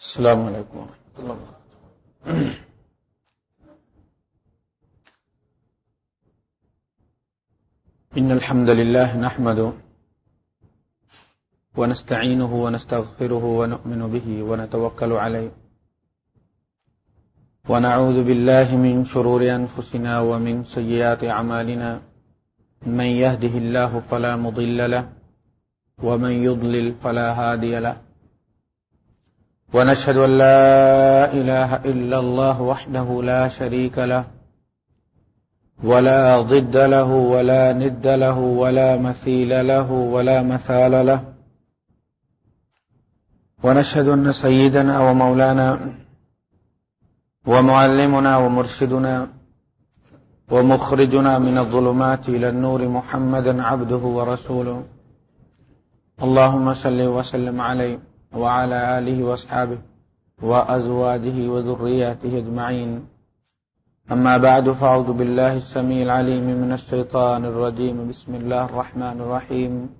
السلام علیکم ورحمۃ اللہ وبرکاتہ۔ إن الحمد لله نحمده ونستعينه ونستغفره ونؤمن به ونتوكل عليه ونعوذ بالله من شرور أنفسنا ومن سيئات عمالنا من يهده الله فلا مضل له، ومن يضلل فلا هادي له۔ ونشهد أن لا إله إلا الله وحده لا شريك له، ولا ضد له، ولا ند له، ولا مثيل له، ولا مثال له. ونشهد أن سيدنا ومولانا ومعلمنا ومرشدنا ومخرجنا من الظلمات إلى النور محمدا عبده ورسوله. اللهم صل وسلم عليه. وعلى آله وأصحابه وأزواجه وذرياته أجمعين. أما بعد، فأعوذ بالله السميع العليم من الشيطان الرجيم. بسم الله الرحمن الرحيم.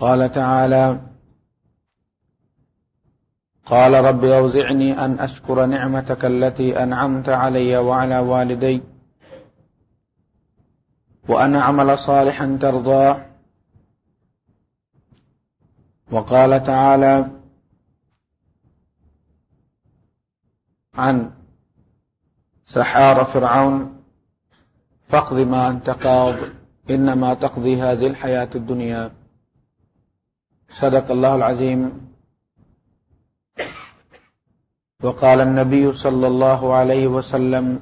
قال تعالى قال رب أوزعني أن أشكر نعمتك التي أنعمت علي وعلى والدي، وأن أعمل صالحا ترضاه وقال تعالى عن سحار فرعون، فاقض ما أنت قاض، إنما تقضي هذه الحياة الدنيا. صدق الله العظيم. وقال النبي صلى الله عليه وسلم،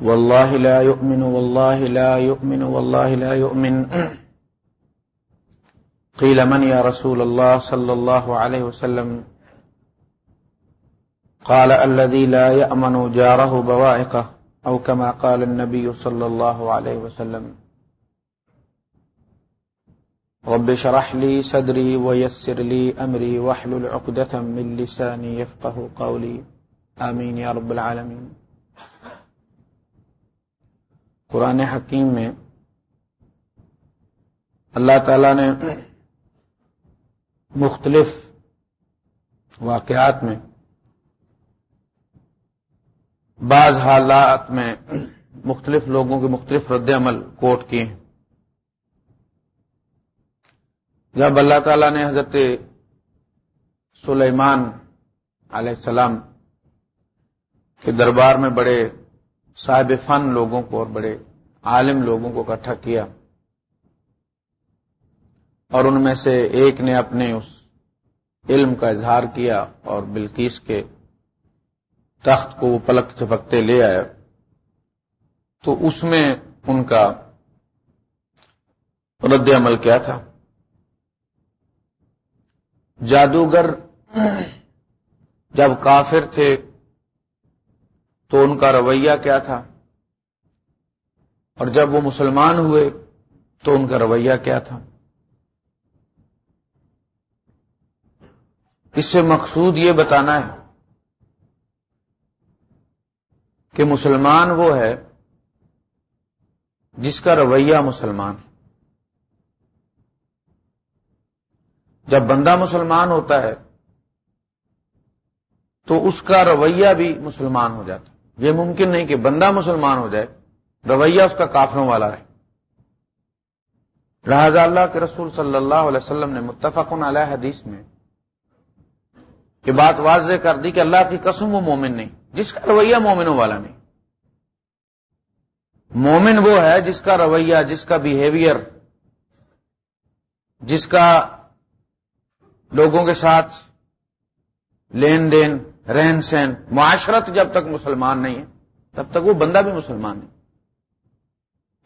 والله لا يؤمن، والله لا يؤمن، والله لا يؤمن. قيل من يا رسول الله صلى الله عليه وسلم قال الذي لا يأمن جاره بوائقه أو كما قال النبي صلى الله عليه وسلم رب شرح لي صدري ويسر لي أمري وحل العقدة من لساني يفقه قولي آمين يا رب العالمين قرآن حکیم میں اللہ تعالی نے مختلف واقعات میں، بعض حالات میں مختلف لوگوں کے مختلف رد عمل کوٹ کیے ہیں۔ جب اللہ تعالیٰ نے حضرت سلیمان علیہ السلام کے دربار میں بڑے صاحب فن لوگوں کو اور بڑے عالم لوگوں کو اکٹھا کیا اور ان میں سے ایک نے اپنے اس علم کا اظہار کیا اور بلکیس کے تخت کو وہ پلک چپکتے لے آیا۔ تو اس میں ان کا رد عمل کیا تھا۔ جادوگر جب کافر تھے تو ان کا رویہ کیا تھا؟ اور جب وہ مسلمان ہوئے تو ان کا رویہ کیا تھا؟ اس سے مقصود یہ بتانا ہے کہ مسلمان وہ ہے جس کا رویہ مسلمان ہے۔ جب بندہ مسلمان ہوتا ہے تو اس کا رویہ بھی مسلمان ہو جاتا یہ ممکن نہیں کہ بندہ مسلمان ہو جائے، رویہ اس کا کافروں والا رہے۔ لہذا اللہ کے رسول صلی اللہ علیہ وسلم نے متفق علیہ حدیث میں یہ بات واضح کر دی کہ اللہ کی قسم وہ مومن نہیں، جس کا رویہ مومنوں والا نہیں۔ مومن وہ ہے جس کا رویہ، جس کا بیہیویئر جس کا لوگوں کے ساتھ لین دین، رہن سہن، معاشرت جب تک مسلمان نہیں ہے، تب تک وہ بندہ بھی مسلمان نہیں۔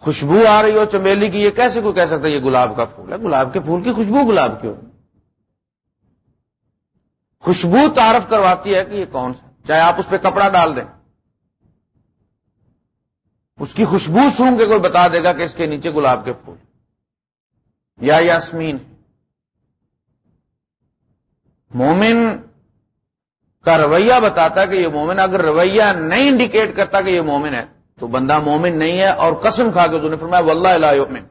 خوشبو آ رہی ہو چمیلی کی، یہ کیسے کوئی کہہ سکتا ہے یہ گلاب کا پھول ہے؟ گلاب کے پھول کی خوشبو گلاب کی ہو خوشبو تعارف کرواتی ہے کہ یہ کون سا چاہے آپ اس پہ کپڑا ڈال دیں۔ اس کی خوشبو سونگ کے کوئی بتا دے گا کہ اس کے نیچے گلاب کے پھول۔ یا یاسمین۔ مومن کا رویہ بتاتا کہ یہ مومن اگر رویہ نہیں انڈیکیٹ کرتا کہ یہ مومن ہے، تو بندہ مومن نہیں ہے اور قسم کھا کے نے فرمایا، واللہ لا یؤمن۔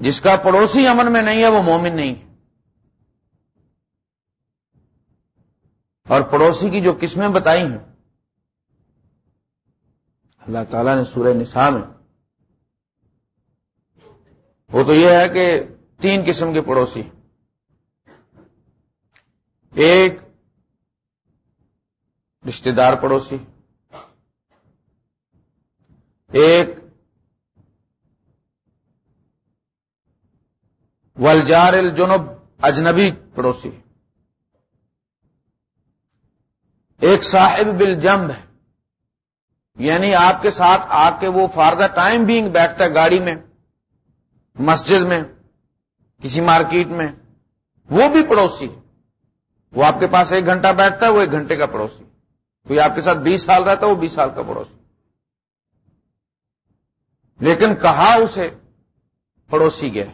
جس کا پڑوسی امن میں نہیں ہے، وہ مومن نہیں اور پڑوسی کی جو قسمیں بتائی ہیں۔ اللہ تعالیٰ نے سورہ نساء میں وہ تو یہ ہے کہ تین قسم کے پڑوسی ایک رشتے دار پڑوسی، ایک ولجار الجنب اجنبی پڑوسی۔ ایک صاحب بل جمب ہے۔ یعنی آپ کے ساتھ آ کے وہ فار دا ٹائم بینگ بیٹھتا ہے گاڑی میں، مسجد میں، کسی مارکیٹ میں۔ وہ بھی پڑوسی وہ آپ کے پاس ایک گھنٹہ بیٹھتا ہے، وہ ایک گھنٹے کا پڑوسی کوئی آپ کے ساتھ بیس سال رہتا ہے، وہ بیس سال کا پڑوسی لیکن کہا اسے پڑوسی گیا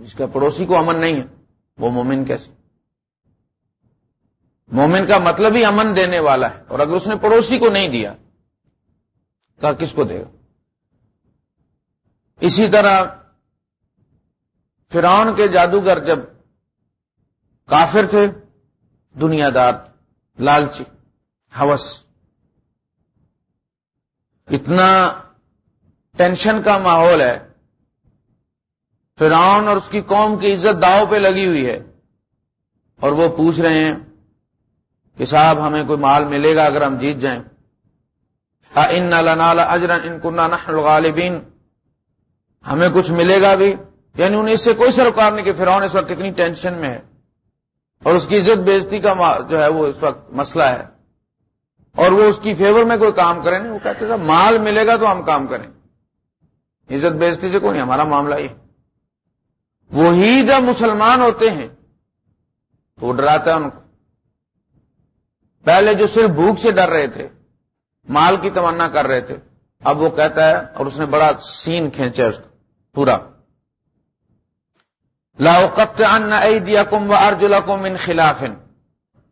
جس کا پڑوسی کو امن نہیں ہے۔ وہ مومن کیسے؟ مومن کا مطلب ہی امن دینے والا ہے اور اگر اس نے پڑوسی کو نہیں دیا تو کس کو دے گا؟ اسی طرح فرعون کے جادوگر جب کافر تھے دنیا دار لالچی ہوس اتنا ٹینشن کا ماحول ہے، فرعون اور اس کی قوم کی عزت داؤ پہ لگی ہوئی ہے اور وہ پوچھ رہے ہیں کہ صاحب ہمیں کوئی مال ملے گا اگر ہم جیت جائیں۔ ان نالا اجرن ان کنہ غالبین ہمیں کچھ ملے گا بھی۔ یعنی انہیں اس سے کوئی سروکار نہیں کہ فرعون اس وقت کتنی ٹینشن میں ہے۔ اور اس کی عزت بےزتی کا جو ہے وہ اس وقت مسئلہ ہے۔ اور وہ اس کی فیور میں کوئی کام کرے نہیں، وہ کہتے تھے مال ملے گا تو ہم کام کریں۔ عزت بےزتی سے کوئی نہیں، ہمارا معاملہ یہ۔ وہی جب مسلمان ہوتے ہیں تو وہ ڈراتا ہے ان کو۔ پہلے جو صرف بھوک سے ڈر رہے تھے، مال کی تمنا کر رہے تھے، اب وہ کہتا ہے اور اس نے بڑا سین کھینچا اس کو، پورا۔ لاؤقت ان دیا کم و ارجلا کم ان خلاف۔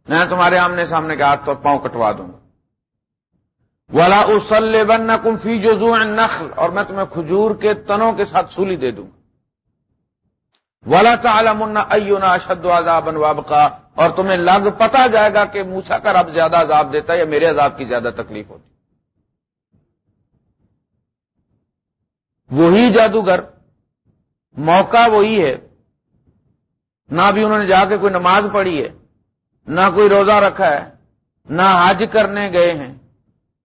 میں تمہارے آمنے سامنے کے ہاتھ تو پاؤں کٹوا دوں گا۔ ولا اسل بن کم فی جو نخل اور میں تمہیں کھجور کے تنوں کے ساتھ سولی دے دوں گا۔ ولا تعالم ایونا اشد عذاب وابقا اور تمہیں لگ پتا جائے گا کہ موسا کا رب زیادہ عذاب دیتا ہے یا میرے عذاب کی زیادہ تکلیف ہوتی وہی جادوگر، موقع وہی ہے۔ نہ بھی انہوں نے جا کے کوئی نماز پڑھی ہے، نہ کوئی روزہ رکھا ہے، نہ حج کرنے گئے ہیں،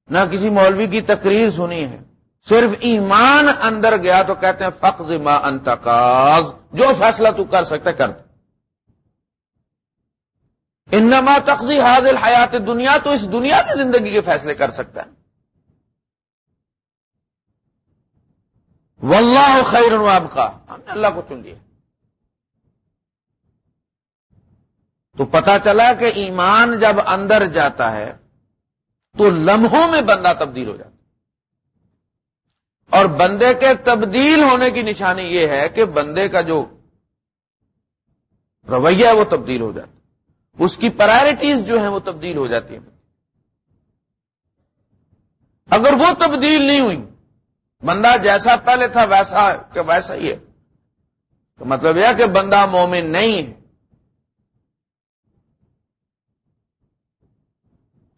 نہ کسی مولوی کی تقریر سنی ہے۔ صرف ایمان اندر گیا تو کہتے ہیں فخر ما انتقاز جو فیصلہ تو کر سکتا کر دے انما تقضی حاضل حیات دنیا تو اس دنیا کی زندگی کے فیصلے کر سکتا ہے۔ واللہ خیر آپ کا ہم نے اللہ کو چن لیا۔ تو پتا چلا کہ ایمان جب اندر جاتا ہے، تو لمحوں میں بندہ تبدیل ہو جاتا اور بندے کے تبدیل ہونے کی نشانی یہ ہے کہ بندے کا جو رویہ ہے وہ تبدیل ہو جاتا اس کی پرائرٹیز جو ہیں وہ تبدیل ہو جاتی ہیں۔ اگر وہ تبدیل نہیں ہوئی، بندہ جیسا پہلے تھا ویسا کہ ویسا ہی ہے۔ تو مطلب یہ کہ بندہ مومن نہیں ہے۔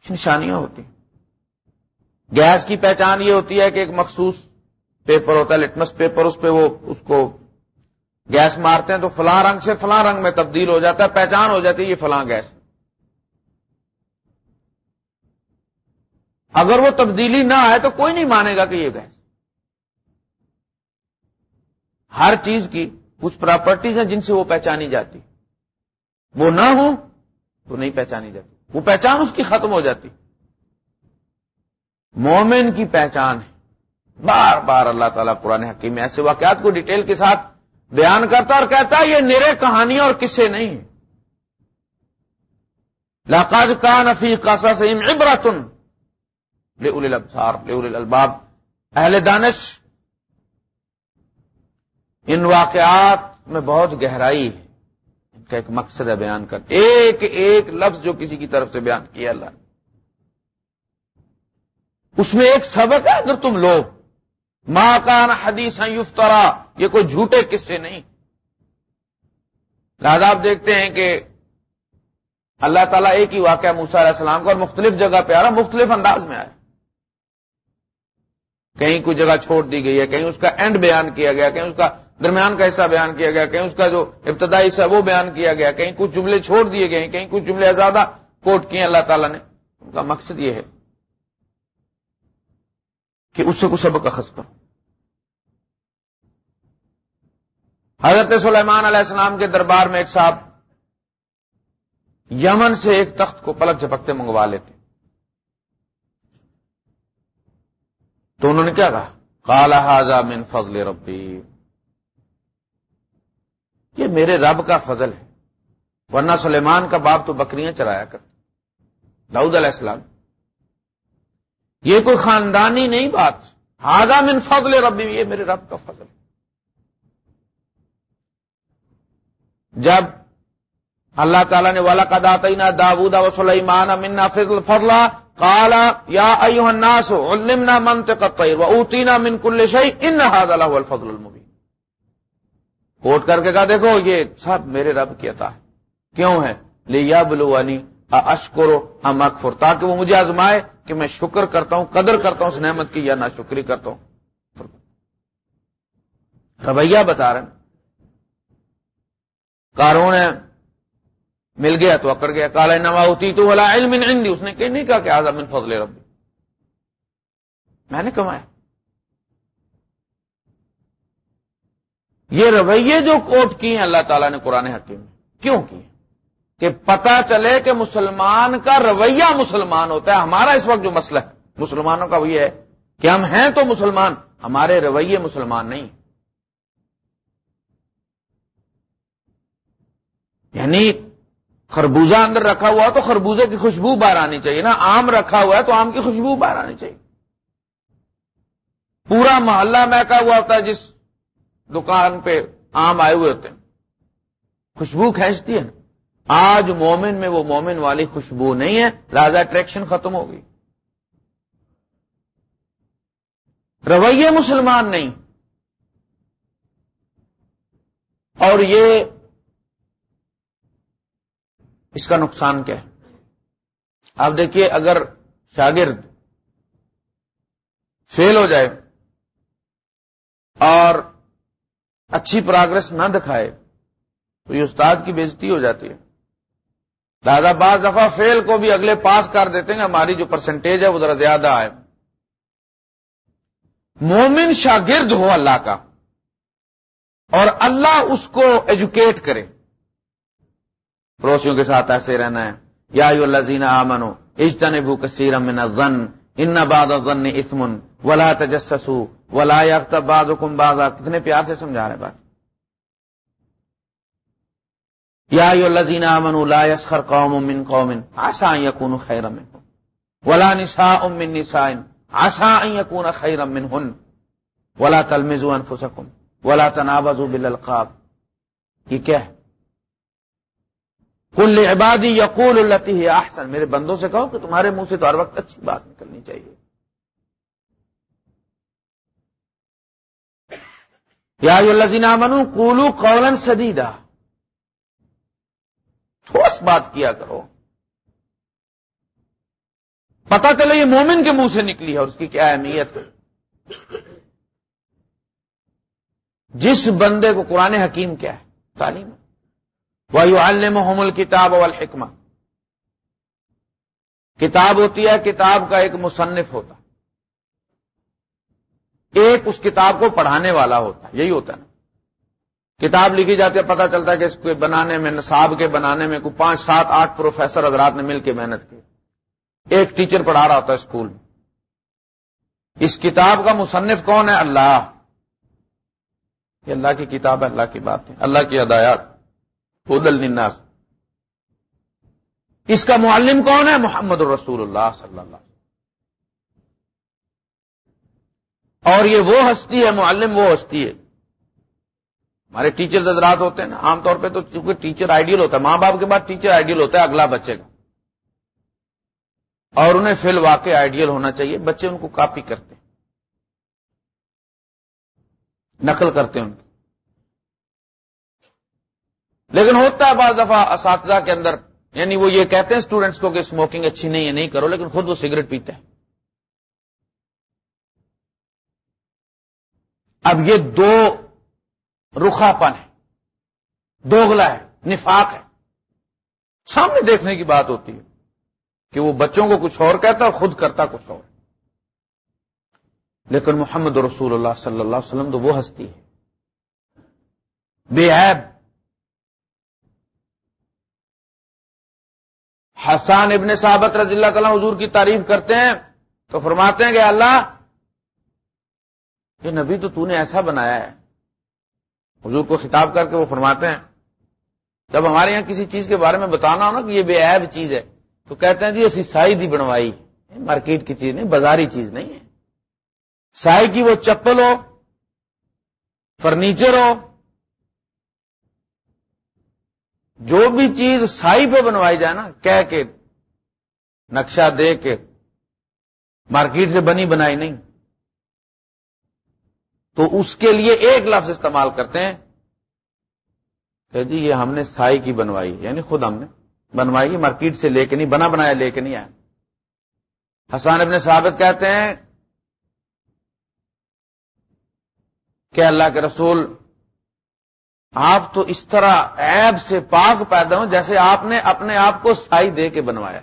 نشانیاں ہوتی گیس کی پہچان یہ ہوتی ہے کہ ایک مخصوص پیپر ہوتا ہے، لٹمس پیپر، اس پہ وہ، اس کو گیس مارتے ہیں تو فلاں رنگ سے فلاں رنگ میں تبدیل ہو جاتا ہے، پہچان ہو جاتی ہے یہ فلاں گیس۔ اگر وہ تبدیلی نہ آئے تو کوئی نہیں مانے گا کہ یہ گیس۔ ہر چیز کی کچھ پراپرٹیز ہیں جن سے وہ پہچانی جاتی۔ وہ نہ ہو تو نہیں پہچانی جاتی۔ وہ پہچان اس کی ختم ہو جاتی۔ مومن کی پہچان ہے۔ بار بار اللہ تعالیٰ قرآن حکیم ایسے واقعات کو ڈیٹیل کے ساتھ بیان کرتا اور کہتا ہے، یہ نرے کہانیاں اور قصے نہیں۔ ہیں لاقاج کا نفی قاسا سے عبرتن لے البسار الباب اہل دانش، ان واقعات میں بہت گہرائی ہے۔ ان کا ایک مقصد ہے بیان کر ایک ایک لفظ جو کسی کی طرف سے بیان کیا اللہ نے۔ اس میں ایک سبق ہے، اگر تم لو ماں کان حدیث یفترا یہ کوئی جھوٹے قصے نہیں۔ لہذا آپ دیکھتے ہیں کہ اللہ تعالیٰ ایک ہی واقعہ موسا علیہ السلام کا اور مختلف جگہ پہ آ رہا مختلف انداز میں آیا کہیں کوئی جگہ چھوڑ دی گئی ہے، کہیں اس کا اینڈ بیان کیا گیا، کہیں اس کا درمیان کا حصہ بیان کیا گیا، کہیں اس کا جو ابتدائی حصہ وہ بیان کیا گیا، کہیں کچھ جملے چھوڑ دیے گئے، کہیں کچھ جملے زیادہ کوٹ کیے اللہ تعالیٰ نے۔ ان کا مقصد یہ ہے۔ کہ اس سے کچھ سبق اخذ کرو۔ حضرت سلیمان علیہ السلام کے دربار میں ایک صاحب یمن سے ایک تخت کو پلک جھپکتے منگوا لیتے۔ تو انہوں نے کیا کہا؟ کالا من فضل ربی۔ یہ میرے رب کا فضل ہے، ورنہ سلیمان کا باپ تو بکریاں چرایا کر داؤد علیہ السلام یہ کوئی خاندانی نہیں بات۔ ہاضا من فضل ربی، یہ میرے رب کا فضل۔ جب اللہ تعالیٰ نے والا کا داتینا داودا و سلیمان منا فضل فضلہ کالا یا الناس علمنا منطق الطير واوتينا من كل شيء ان هذا له الفضل المبين۔ کوٹ کر کے کہا، دیکھو، یہ سب میرے رب کی عطا ہے۔ کیوں ہے؟ لیا بلوانی اشکرو ام اکفر تاکہ وہ مجھے آزمائے۔ کہ میں شکر کرتا ہوں، قدر کرتا ہوں اس نعمت کی یا نہ شکری کرتا ہوں۔ رویہ بتا رہے ہیں۔ کارون مل گیا تو اکڑ گیا۔ کالا نوا ہوتی تو بلا علم عندي۔ اس نے کہ نہیں کہا کہ آزم من فضل ربی۔ میں نے کمایا۔ یہ رویے جو کوٹ کی ہیں، اللہ تعالیٰ نے قرآن حکیم میں کیوں کی کہ پتا چلے کہ مسلمان کا رویہ مسلمان ہوتا ہے۔ ہمارا اس وقت جو مسئلہ ہے، مسلمانوں کا وہ یہ ہے کہ ہم ہیں تو مسلمان، ہمارے رویے مسلمان نہیں۔ یعنی خربوزہ اندر رکھا ہوا تو خربوزے کی خوشبو باہر آنی چاہیے نا۔ آم رکھا ہوا ہے تو آم کی خوشبو باہر آنی چاہیے۔ پورا محلہ مہکا ہوا ہوتا ہے جس دکان پہ آم آئے ہوئے ہوتے ہیں۔ خوشبو کھینچتی ہے نا۔ آج مومن میں وہ مومن والی خوشبو نہیں ہے راجا اٹریکشن ختم ہو گئی رویے مسلمان نہیں۔ اور یہ اس کا نقصان کیا ہے؟ آپ دیکھیے، اگر شاگرد فیل ہو جائے اور اچھی پراگرس نہ دکھائے، تو یہ استاد کی بےزتی ہو جاتی ہے۔ دادا بعض دفعہ فیل کو بھی اگلے پاس کر دیتے ہیں ہماری جو پرسنٹیج ہے، وہ ذرا زیادہ آئے۔ مومن شاگرد ہو اللہ کا، اور اللہ اس کو ایجوکیٹ کرے۔ پڑوسیوں کے ساتھ ایسے رہنا ہے۔ یا اللہ زینا آمنو اجتن بو کثیر زن ان باد ضن اسمن ولا تجسسو ولا یافتہ باد بازا کتنے پیار سے سمجھا رہے بات۔ یا اللہ زینا امن لا يسخر قوم من قوم عسى ان يكونوا خيرا منهم ولا نساء من نساء عسى ان يكون خيرا منهن ولا تلمزوا انفسكم ولا تنابزوا بالالقاب یہ کیا ہے؟ کل عبادی یقول التی ہے احسن میرے بندوں سے کہو کہ تمہارے منہ سے تو ہر وقت اچھی بات نکلنی چاہیے یا الزین منو کولو قولن سدیدہ ٹھوس بات کیا کرو۔ پتا چلے یہ مومن کے منہ سے نکلی ہے اور اس کی کیا اہمیت جس بندے کو قرآن حکیم کیا ہے، تعلیم۔ وہی محمل کتاب والحکمہ کتاب ہوتی ہے، کتاب کا ایک مصنف ہوتا۔ ایک اس کتاب کو پڑھانے والا ہوتا ہے، یہی ہوتا ہے۔ نا کتاب لکھی جاتی ہے، پتہ چلتا ہے کہ اس کو بنانے میں، نصاب کے بنانے میں کوئی پانچ، سات، آٹھ پروفیسر حضرات نے مل کے محنت کی۔ ایک ٹیچر پڑھا رہا ہوتا ہے اسکول میں۔ اس کتاب کا مصنف کون ہے؟ اللہ۔ یہ اللہ کی کتاب ہے، اللہ کی بات ہے، اللہ کی ہدایات۔ الناس اس کا معلم کون ہے؟ محمد الرسول اللہ صلی اللہ علیہ اور یہ وہ ہستی ہے، معلم وہ ہستی ہے۔ ہمارے ٹیچر حضرات ہوتے ہیں نا۔ عام طور پہ تو چونکہ ٹیچر آئیڈیل ہوتا ہے، ماں باپ کے بعد ٹیچر آئیڈیل ہوتا ہے، اگلا بچے کا۔ اور انہیں فی الواقع آئیڈیل ہونا چاہیے۔ بچے ان کو کاپی کرتے ہیں۔ نقل کرتے ہیں ان کی۔ لیکن ہوتا ہے بعض دفعہ اساتذہ کے اندر یعنی وہ یہ کہتے ہیں اسٹوڈنٹس کو کہ اسموکنگ اچھی نہیں ہے، نہیں کرو، لیکن خود وہ سگریٹ پیتے ہیں۔ اب یہ دو رخا پن ہے دوگلا ہے، نفاق ہے۔ سامنے دیکھنے کی بات ہوتی ہے کہ وہ بچوں کو کچھ اور کہتا اور خود کرتا کچھ اور۔ لیکن محمد رسول اللہ صلی اللہ علیہ وسلم تو وہ ہستی ہے۔ بے عیب۔ حسان ابن صحابت رضی اللہ تعالیٰ حضور کی تعریف کرتے ہیں تو فرماتے ہیں کہ اللہ، یہ نبی تو تو نے ایسا بنایا ہے۔ حضور کو خطاب کر کے وہ فرماتے ہیں، جب ہمارے یہاں کسی چیز کے بارے میں بتانا ہو نا کہ یہ بے عیب چیز ہے، تو کہتے ہیں جی اسی سائی دی بنوائی مارکیٹ کی چیز نہیں، بازاری چیز نہیں ہے۔ سائی کی وہ چپل ہو، فرنیچر ہو، جو بھی چیز سائی پہ بنوائی جائے نا، کہہ کے، نقشہ دے کے، مارکیٹ سے بنی بنائی نہیں۔ تو اس کے لیے ایک لفظ استعمال کرتے ہیں، کہ جی یہ ہم نے سائی کی بنوائی یعنی خود ہم نے بنوائی مارکیٹ سے لے کے نہیں، بنا بنایا، لے کے نہیں آیا۔ حسان ابن ثابت کہتے ہیں کہ اللہ کے رسول، آپ تو اس طرح عیب سے پاک پیدا ہوں جیسے آپ نے اپنے آپ کو سائی دے کے بنوایا۔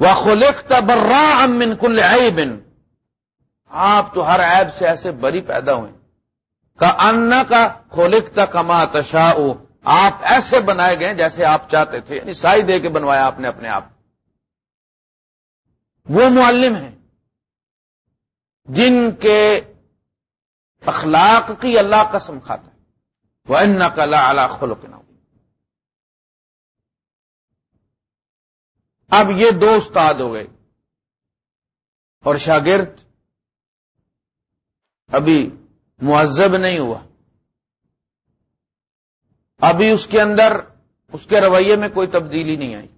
وہ خلق تبرا امن کل بن آپ تو ہر عیب سے ایسے بری پیدا ہوئے۔ کا ان کا خلق کما تشا آپ ایسے بنائے گئے جیسے آپ چاہتے تھے یعنی سائی دے کے بنوایا آپ نے اپنے آپ۔ وہ معلم ہیں، جن کے اخلاق کی اللہ قسم کھاتا ہے وہ ان کا اللہ خلق نہ اب یہ دو استاد ہو گئے اور شاگرد ابھی معذب نہیں ہوا۔ ابھی اس کے اندر، اس کے رویے میں کوئی تبدیلی نہیں آئی۔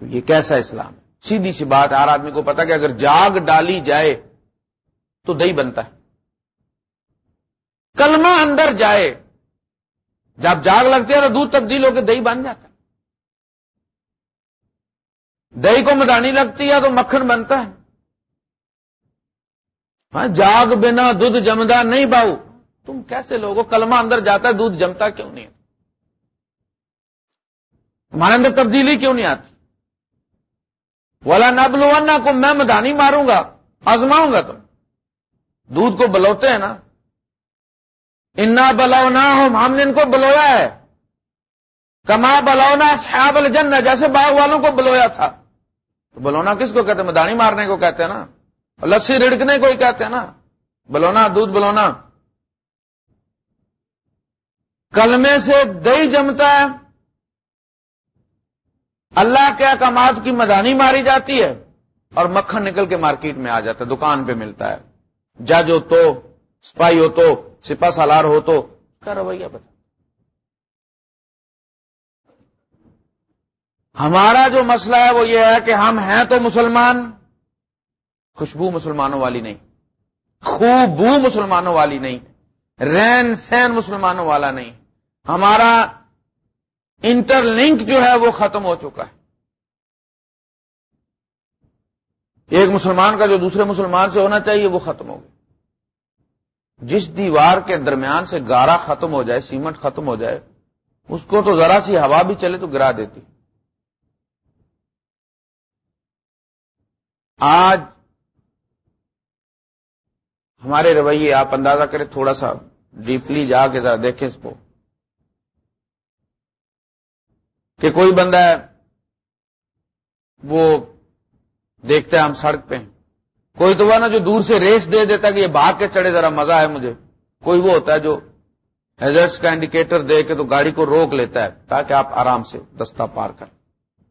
یہ کیسا اسلام ہے؟ سیدھی سی بات، ہر آدمی کو پتا کہ اگر جاگ ڈالی جائے تو دہی بنتا ہے۔ کلمہ اندر جائے، جب جاگ لگتی ہے تو دودھ تبدیل ہو کے دہی بن جاتا ہے۔ دہی کو مدانی لگتی ہے تو مکھن بنتا ہے۔ ہاں جاگ بنا دودھ جمدا نہیں باؤ۔ تم کیسے لوگو کلمہ اندر جاتا ہے، دودھ جمتا کیوں نہیں ہمارے اندر تبدیلی کیوں نہیں آتی؟ والا نہ بلوانا کو میں مدانی ماروں گا، آزماؤں گا تم۔ دودھ کو بلوتے ہیں نا۔ انا بلاؤ نہ ہم نے ان کو بلویا ہے۔ کما بلونا صحاب الجنہ جیسے باغ والوں کو بلویا تھا۔ تو بلونا کس کو کہتے ہیں؟ مدانی مارنے کو کہتے ہیں نا۔ لسی رڑکنے کو ہی کہتے ہیں نا۔ بلونا، دودھ بلونا۔ کلمے سے دہی جمتا ہے۔ اللہ کے احکامات کی مدانی ماری جاتی ہے۔ اور مکھن نکل کے مارکیٹ میں آ جاتا ہے، دکان پہ ملتا ہے۔ جج ہو تو، سپاہی ہو تو سپا سالار ہو تو۔ کیا رویہ بتا ہمارا جو مسئلہ ہے وہ یہ ہے کہ ہم ہیں تو مسلمان، خوشبو مسلمانوں والی نہیں، خوبو مسلمانوں والی نہیں رین سین مسلمانوں والا نہیں، ہمارا انٹر لنک جو ہے وہ ختم ہو چکا ہے۔ ایک مسلمان کا جو دوسرے مسلمان سے ہونا چاہیے وہ ختم ہو گیا۔ جس دیوار کے درمیان سے گارا ختم ہو جائے، سیمنٹ ختم ہو جائے، اس کو تو ذرا سی ہوا بھی چلے تو گرا دیتی۔ آج ہمارے رویے آپ اندازہ کریں، تھوڑا سا ڈیپلی جا کے ذرا دیکھیں اس کو۔ کہ کوئی بندہ ہے، وہ دیکھتا ہے ہم سڑک پہ۔ کوئی تو وہ نا جو دور سے ریس دے دیتا ہے کہ یہ بھاگ کے چڑھے، ذرا مزہ ہے مجھے۔ کوئی وہ ہوتا ہے جو ہیزرٹس کا انڈیکیٹر دے کے تو گاڑی کو روک لیتا ہے تاکہ آپ آرام سے دستہ پار کر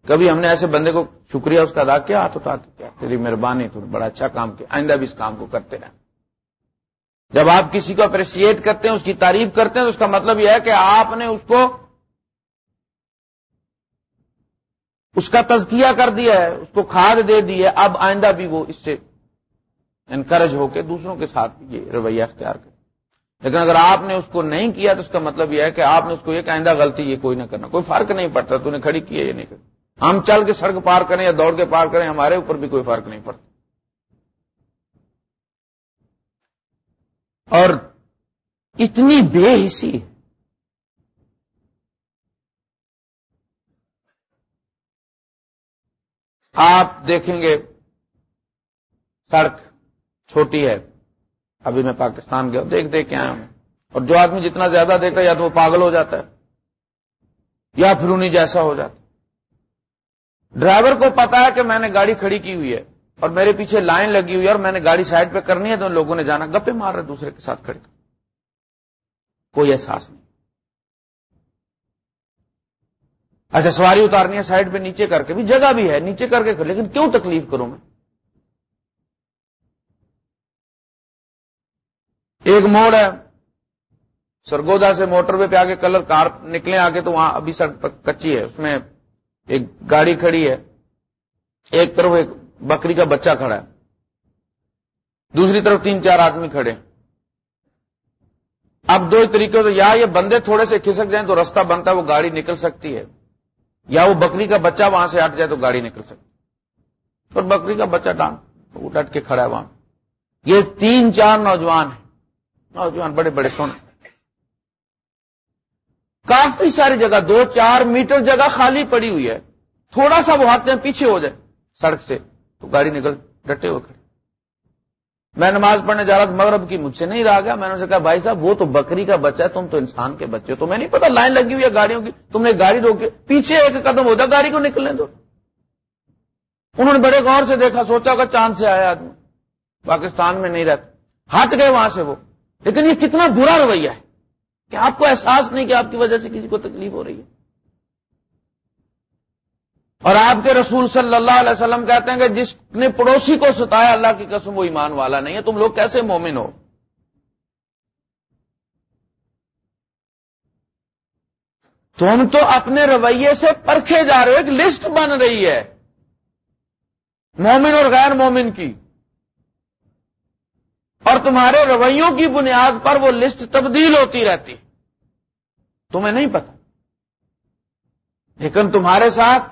کبھی ہم نے ایسے بندے کو شکریہ اس کا ادا کیا ہاتھ اٹھا کے کیا تیری مہربانی تو بڑا اچھا کام کیا، آئندہ بھی اس کام کو کرتے رہیں جب آپ کسی کو اپریشیٹ کرتے ہیں، اس کی تعریف کرتے ہیں، تو اس کا مطلب یہ ہے کہ آپ نے اس کو اس کا تزکیہ کر دیا ہے، اس کو کھاد دے دی ہے۔ اب آئندہ بھی وہ اس سے انکریج ہو کے دوسروں کے ساتھ یہ رویہ اختیار کر لیکن اگر آپ نے اس کو نہیں کیا، تو اس کا مطلب یہ ہے کہ آپ نے اس کو یہ کہ آئندہ غلطی یہ کوئی نہ کرنا، کوئی فرق نہیں پڑتا، تو نے کھڑی کی ہے یہ نہیں کرتا ہم چل کے سڑک پار کریں یا دوڑ کے پار کریں، ہمارے اوپر بھی کوئی فرق نہیں پڑتا۔ اور اتنی بے حسی۔ آپ دیکھیں گے، سڑک چھوٹی ہے۔ ابھی میں پاکستان گیا دیکھ دیکھ کے آیا ہوں۔ اور جو آدمی جتنا زیادہ دیکھتا ہے، یا تو وہ پاگل ہو جاتا ہے، یا پھر انہیں جیسا ہو جاتا ڈرائیور کو پتا ہے کہ میں نے گاڑی کھڑی کی ہوئی ہے اور میرے پیچھے لائن لگی ہوئی ہے اور میں نے گاڑی سائڈ پہ کرنی ہے تو لوگوں نے جانا گپے مار رہے دوسرے کے ساتھ کھڑے۔ کوئی احساس نہیں۔ اچھا سواری اتارنی ہے سائڈ پہ نیچے کر کے بھی، جگہ بھی ہے نیچے کر کے لیکن کیوں تکلیف کروں میں؟ ایک موڑ ہے، سرگودا سے موٹر وے پہ آگے کلر کار نکلے آگے تو وہاں ابھی سڑک کچی ہے، اس میں ایک گاڑی کھڑی ہے، ایک طرف ایک بکری کا بچہ کھڑا ہے، دوسری طرف تین چار آدمی کھڑے اب دو طریقے سے یا یہ بندے تھوڑے سے کھسک جائیں تو رستہ بنتا ہے، وہ گاڑی نکل سکتی ہے۔ یا وہ بکری کا بچہ وہاں سے ہٹ جائے تو گاڑی نکل سکتی اور بکری کا بچہ ڈانگ، وہ ڈٹ کے کھڑا ہے وہاں۔ یہ تین چار نوجوان ہیں۔ نوجوان بڑے بڑے سونے۔ کافی ساری جگہ، دو چار میٹر جگہ خالی پڑی ہوئی ہے۔ تھوڑا سا وہ ہاتھ پیچھے ہو جائے سڑک سے، تو گاڑی نکل، ڈٹے ہوئے کھڑے۔ میں نماز پڑھنے جا رہا تھا، مغرب کی مجھ سے نہیں رہا گیا۔ میں نے کہا، بھائی صاحب، وہ تو بکری کا بچہ ہے، تم تو انسان کے بچے ہو۔ تو میں نہیں پتا، لائن لگی ہوئی ہے گاڑیوں کی۔ تم نے گاڑی روکی پیچھے ایک قدم ہوتا گاڑی کو نکلنے دو۔ انہوں نے بڑے غور سے دیکھا، سوچا ہوگا چاند سے آیا آدمی۔ پاکستان میں نہیں رہتا۔ ہٹ گئے وہاں سے وہ۔ لیکن یہ کتنا برا رویہ ہے۔ کہ آپ کو احساس نہیں کہ آپ کی وجہ سے کسی کو تکلیف ہو رہی ہے۔ اور آپ کے رسول صلی اللہ علیہ وسلم کہتے ہیں کہ جس نے پڑوسی کو ستایا اللہ کی قسم، وہ ایمان والا نہیں ہے۔ تم لوگ کیسے مومن ہو؟ تم تو اپنے رویے سے پرکھے جا رہے ہو، ایک لسٹ بن رہی ہے، مومن اور غیر مومن کی۔ اور تمہارے رویوں کی بنیاد پر وہ لسٹ تبدیل ہوتی رہتی۔ تمہیں نہیں پتا لیکن تمہارے ساتھ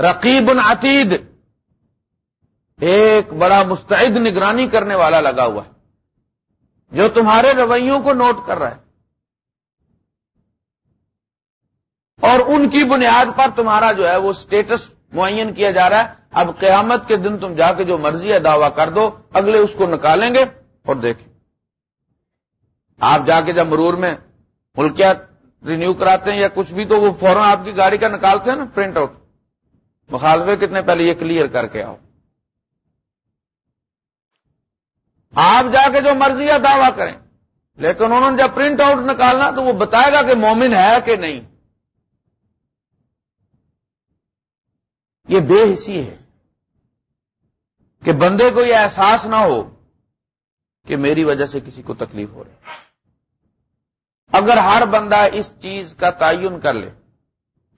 رقیب عتید، ایک بڑا مستعد نگرانی کرنے والا لگا ہوا ہے، جو تمہارے رویوں کو نوٹ کر رہا ہے۔ اور ان کی بنیاد پر تمہارا جو ہے وہ سٹیٹس معین کیا جا رہا ہے۔ اب قیامت کے دن تم جا کے جو مرضی ہے دعویٰ کر دو، اگلے اس کو نکالیں گے اور دیکھیں۔ آپ جا کے جب مرور میں ملکیات رینیو کراتے ہیں یا کچھ بھی، تو وہ فوراً آپ کی گاڑی کا نکالتے ہیں نا پرنٹ آؤٹ مخالفے کتنے پہلے یہ کلیئر کر کے آؤ۔ آپ جا کے جو مرضی ہے دعویٰ کریں۔ لیکن انہوں نے جب پرنٹ آؤٹ نکالنا، تو وہ بتائے گا کہ مومن ہے کہ نہیں۔ یہ بے حسی ہے۔ کہ بندے کو یہ احساس نہ ہو کہ میری وجہ سے کسی کو تکلیف ہو رہی اگر ہر بندہ اس چیز کا تعین کر لے،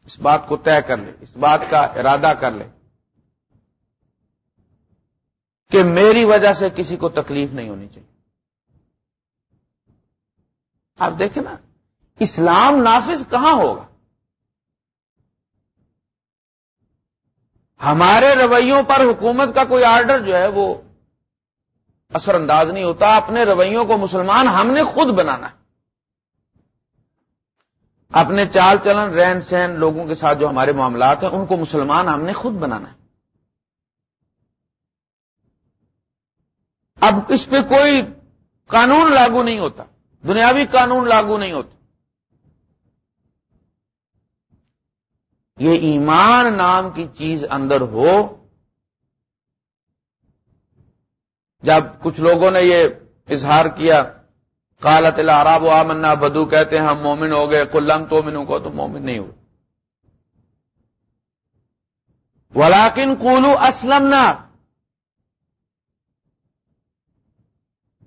اس بات کو طے کر لے، اس بات کا ارادہ کر لے کہ میری وجہ سے کسی کو تکلیف نہیں ہونی چاہیے۔ آپ دیکھیں نا، اسلام نافذ کہاں ہوگا؟ ہمارے رویوں پر حکومت کا کوئی آرڈر جو ہے وہ اثر انداز نہیں ہوتا، اپنے رویوں کو مسلمان ہم نے خود بنانا ہے۔ اپنے چال چلن، رہن سہن لوگوں کے ساتھ جو ہمارے معاملات ہیں، ان کو مسلمان ہم نے خود بنانا ہے۔ اب اس پہ کوئی قانون لاگو نہیں ہوتا، دنیاوی قانون لاگو نہیں ہوتا۔ یہ ایمان نام کی چیز اندر ہو، جب کچھ لوگوں نے یہ اظہار کیا کالت العراب و آمنا، بدو کہتے ہیں ہم مومن ہو گئے کلم تو منوں کو تو مومن نہیں ہوئے ولاکن کولو اسلم نہ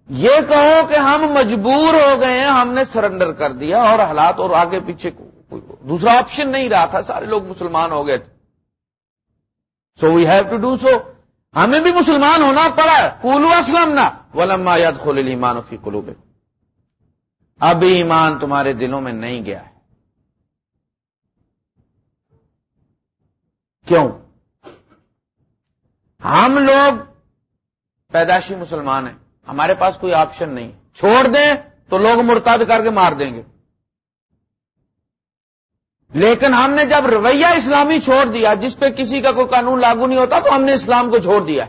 یہ کہو کہ ہم مجبور ہو گئے ہیں، ہم نے سرنڈر کر دیا اور حالات اور آگے پیچھے کو۔ دوسرا آپشن نہیں رہا تھا، سارے لوگ مسلمان ہو گئے تھے۔ So we have to do so ہمیں بھی مسلمان ہونا پڑا۔ کولو اسلم نہ ولما یاد کھول ایمان فی قلوب اب ایمان تمہارے دلوں میں نہیں گیا ہے۔ کیوں؟ ہم لوگ پیدائشی مسلمان ہیں۔ ہمارے پاس کوئی آپشن نہیں۔ چھوڑ دیں تو لوگ مرتاد کر کے مار دیں گے۔ لیکن ہم نے جب رویہ اسلامی چھوڑ دیا، جس پہ کسی کا کوئی قانون لاگو نہیں ہوتا، تو ہم نے اسلام کو چھوڑ دیا۔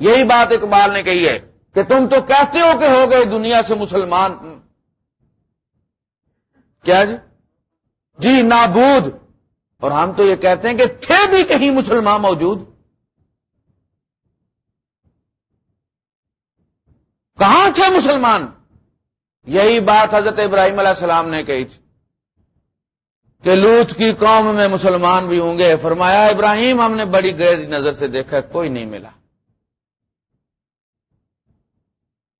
یہی بات اقبال نے کہی ہے کہ تم تو کہتے ہو کہ ہو گئے دنیا سے مسلمان۔ کیا جی؟ جی نابود۔ اور ہم تو یہ کہتے ہیں کہ تھے بھی کہیں مسلمان موجود۔ کہاں تھے مسلمان؟ یہی بات حضرت ابراہیم علیہ السلام نے کہی تھی۔ کہ لوت کی قوم میں مسلمان بھی ہوں گے۔ فرمایا، ابراہیم، ہم نے بڑی گہری نظر سے دیکھا، کوئی نہیں ملا۔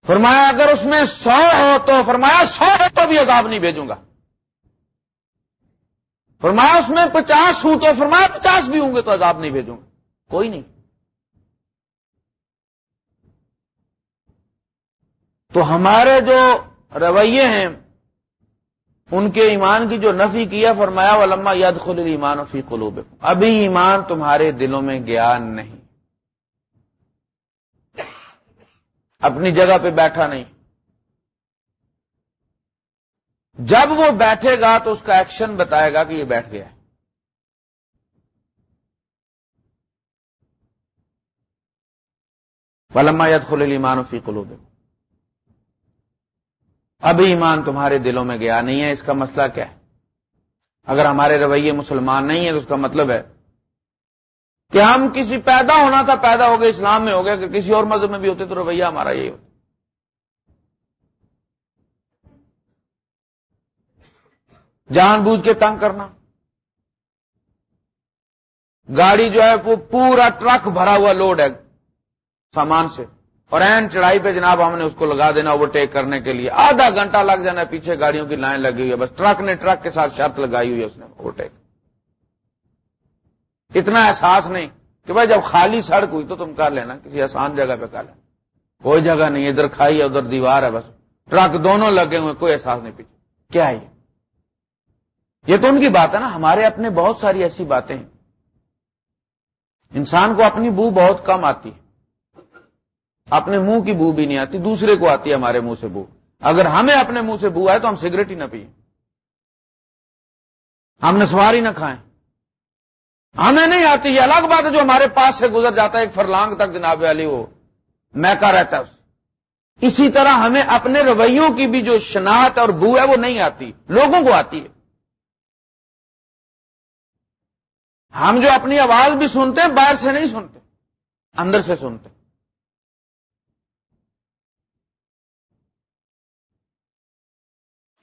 فرمایا، اگر اس میں سو ہو تو، فرمایا، سو ہو تو بھی عذاب نہیں بھیجوں گا۔ فرمایا، اس میں پچاس ہوں تو، فرمایا، پچاس بھی ہوں گے تو عذاب نہیں بھیجوں گا۔ کوئی نہیں۔ تو ہمارے جو رویے ہیں ان کے ایمان کی جو نفی کیا، فرمایا، ولما ید خل ایمان فی قلوب ابھی ایمان تمہارے دلوں میں گیا نہیں۔ اپنی جگہ پہ بیٹھا نہیں۔ جب وہ بیٹھے گا تو اس کا ایکشن بتائے گا کہ یہ بیٹھ گیا۔ ہے ولما ید خل ایمان فی قلوب ابھی ایمان تمہارے دلوں میں گیا نہیں ہے، اس کا مسئلہ کیا ہے؟ اگر ہمارے رویے مسلمان نہیں ہیں تو اس کا مطلب ہے کہ ہم کسی پیدا ہونا تھا، پیدا ہو گئے، اسلام میں ہو گیا کہ کسی اور مذہب میں بھی ہوتے تو رویہ ہمارا یہی ہوتا۔ جان بوجھ کے تنگ کرنا۔ گاڑی جو ہے وہ پورا ٹرک بھرا ہوا لوڈ ہے سامان سے۔ اور این چڑھائی پہ جناب ہم نے اس کو لگا دینا اوورٹیک کرنے کے لیے۔ آدھا گھنٹہ لگ جانا، پیچھے گاڑیوں کی لائن لگی ہوئی ہے۔ بس ٹرک نے ٹرک کے ساتھ شرط لگائی ہوئی ہے اس نے اوورٹیک۔ اتنا احساس نہیں کہ بھائی جب خالی سڑک ہوئی تو تم کر لینا، کسی آسان جگہ پہ کر لینا۔ کوئی جگہ نہیں، ادھر کھائی ہے، ادھر دیوار ہے، بس۔ ٹرک دونوں لگے ہوئے کوئی احساس نہیں پیچھے۔ کیا ہے یہ تو ان کی بات ہے نا، ہمارے اپنے بہت ساری ایسی باتیں ہیں۔ انسان کو اپنی بو بہت کم آتی ہے۔ اپنے منہ کی بو بھی نہیں آتی، دوسرے کو آتی ہے ہمارے منہ سے بو۔ اگر ہمیں اپنے منہ سے بو آئے تو ہم سگریٹ ہی نہ پیئیں ہم نے سواری نہ کھائیں۔ ہمیں نہیں آتی، یہ الگ بات ہے جو ہمارے پاس سے گزر جاتا ہے، ایک فرلانگ تک جناب علی، وہ میکا رہتا ہے اسی طرح ہمیں اپنے رویوں کی بھی جو شناخت اور بو ہے، وہ نہیں آتی، لوگوں کو آتی ہے۔ ہم جو اپنی آواز بھی سنتے ہیں باہر سے نہیں سنتے، اندر سے سنتے۔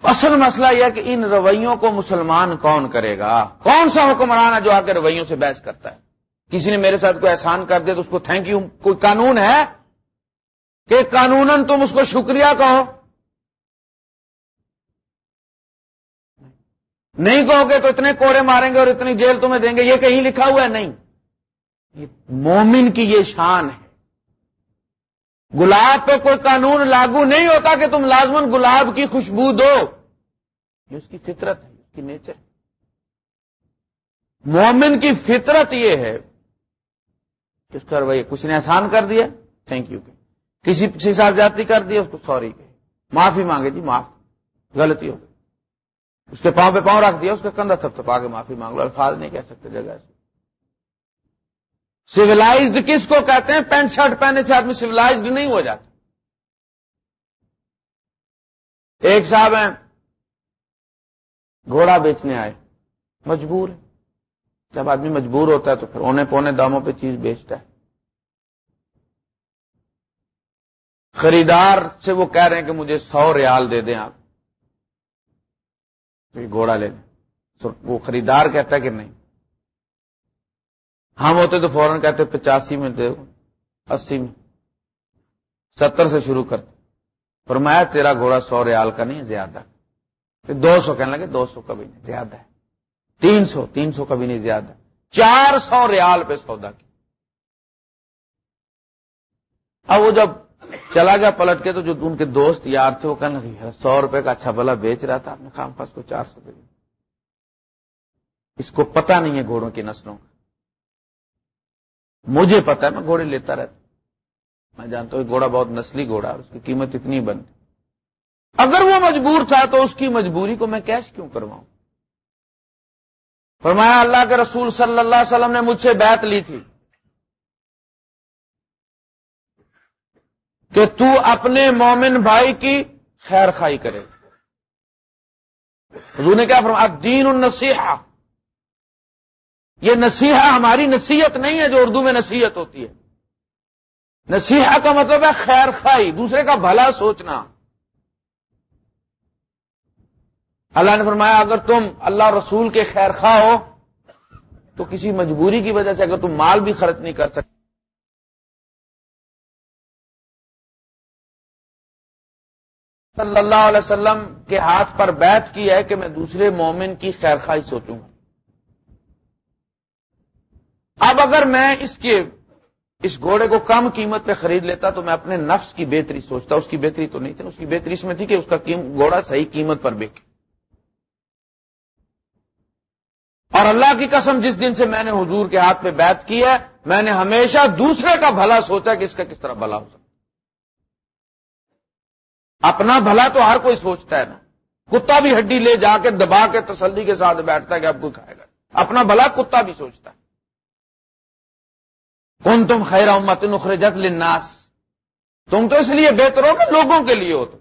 اصل مسئلہ یہ کہ ان رویوں کو مسلمان کون کرے گا؟ کون سا حکمران ہے جو آ کے رویوں سے بحث کرتا ہے؟ کسی نے میرے ساتھ کوئی احسان کر دیا تو اس کو تھینک یو کوئی قانون ہے؟ کہ قانون تم اس کو شکریہ کہو۔ نہیں کہو گے تو اتنے کوڑے ماریں گے اور اتنی جیل تمہیں دیں گے، یہ کہیں لکھا ہوا ہے؟ نہیں۔ مومن کی یہ شان ہے۔ گلاب پہ کوئی قانون لاگو نہیں ہوتا کہ تم لازمن گلاب کی خوشبو دو۔ یہ اس کی فطرت ہے، اس کی نیچر۔ مومن کی فطرت یہ ہے کس کر بھائی کچھ نے آسان کر دیا تھینک یو کسی کسی ساتھ جاتی کر دیا اس کو سوری کہ معافی مانگے جی معاف۔ غلطی ہو گئی۔ اس کے پاؤں پہ پاؤں رکھ دیا، اس کا کندھا تھپ تھپ آگے معافی مانگ لو۔ الفاظ نہیں کہہ سکتے جگہ سے۔ سولاڈ کس کو کہتے ہیں؟ پینٹ شرٹ پہننے سے آدمی سولاڈ نہیں ہو جاتا۔ ایک صاحب ہیں، گھوڑا بیچنے آئے۔ مجبور ہے جب آدمی مجبور ہوتا ہے تو پھر اونے پونے داموں پہ چیز بیچتا ہے۔ خریدار سے وہ کہہ رہے ہیں کہ مجھے سو ریال دے دیں آپ۔ گھوڑا لے لیں۔ وہ خریدار کہتا ہے کہ نہیں۔ ہم ہوتے تو فوراً کہتے پچاسی میں دے، اسی میں، ستر سے شروع کرتے۔ فرمایا تیرا گھوڑا سو ریال کا نہیں، زیادہ۔ دو سو کہنے لگے، دو سو کبھی نہیں، زیادہ ہے۔ تین سو تین سو کبھی نہیں، زیادہ۔ چار سو ریال پہ سودا کی اب وہ جب چلا گیا پلٹ کے تو جو ان کے دوست یار تھے، وہ کہنے لگے سو روپے کا اچھا بلا بیچ رہا تھا اپنے خام پاس کو چار سو دے اس کو پتا نہیں ہے گھوڑوں کی نسلوں کا۔ مجھے پتا ہے، میں گھوڑے لیتا رہتا میں جانتا ہوں گھوڑا بہت نسلی گھوڑا اس کی قیمت اتنی بنتی۔ اگر وہ مجبور تھا تو اس کی مجبوری کو میں کیش کیوں کرواؤں؟ فرمایا، اللہ کے رسول صلی اللہ علیہ وسلم نے مجھ سے بیعت لی تھی کہ تو اپنے مومن بھائی کی خیر خائی کرے۔ حضور نے کیا فرمایا؟ دین النصیحہ۔ یہ نصیحہ ہماری نصیحت نہیں ہے جو اردو میں نصیحت ہوتی ہے۔ نصیحہ کا مطلب ہے خیر خائی دوسرے کا بھلا سوچنا۔ اللہ نے فرمایا، اگر تم اللہ رسول کے خیر خواہ ہو، تو کسی مجبوری کی وجہ سے اگر تم مال بھی خرچ نہیں کر سکتے۔ صلی اللہ علیہ وسلم کے ہاتھ پر بیٹھ کی ہے کہ میں دوسرے مومن کی خیر خواہ سوچوں گا۔ اب اگر میں اس کے اس گھوڑے کو کم قیمت پہ خرید لیتا تو میں اپنے نفس کی بہتری سوچتا، اس کی بہتری تو نہیں تھی، اس کی بہتری اس میں تھی کہ اس کا گھوڑا صحیح قیمت پر بکے۔ اور اللہ کی قسم جس دن سے میں نے حضور کے ہاتھ پہ بیت کی ہے، میں نے ہمیشہ دوسرے کا بھلا سوچا کہ اس کا کس طرح بھلا ہو سکتا۔ اپنا بھلا تو ہر کوئی سوچتا ہے نا۔ کتا بھی ہڈی لے جا کے دبا کے تسلی کے ساتھ بیٹھتا ہے کہ اب کوئی کھائے گا۔ اپنا بھلا کتا بھی سوچتا ہے۔ کون تم خیر امت نخرجت للناس۔ تم تو اس لیے بہتر ہو کہ لوگوں کے لیے ہو تم۔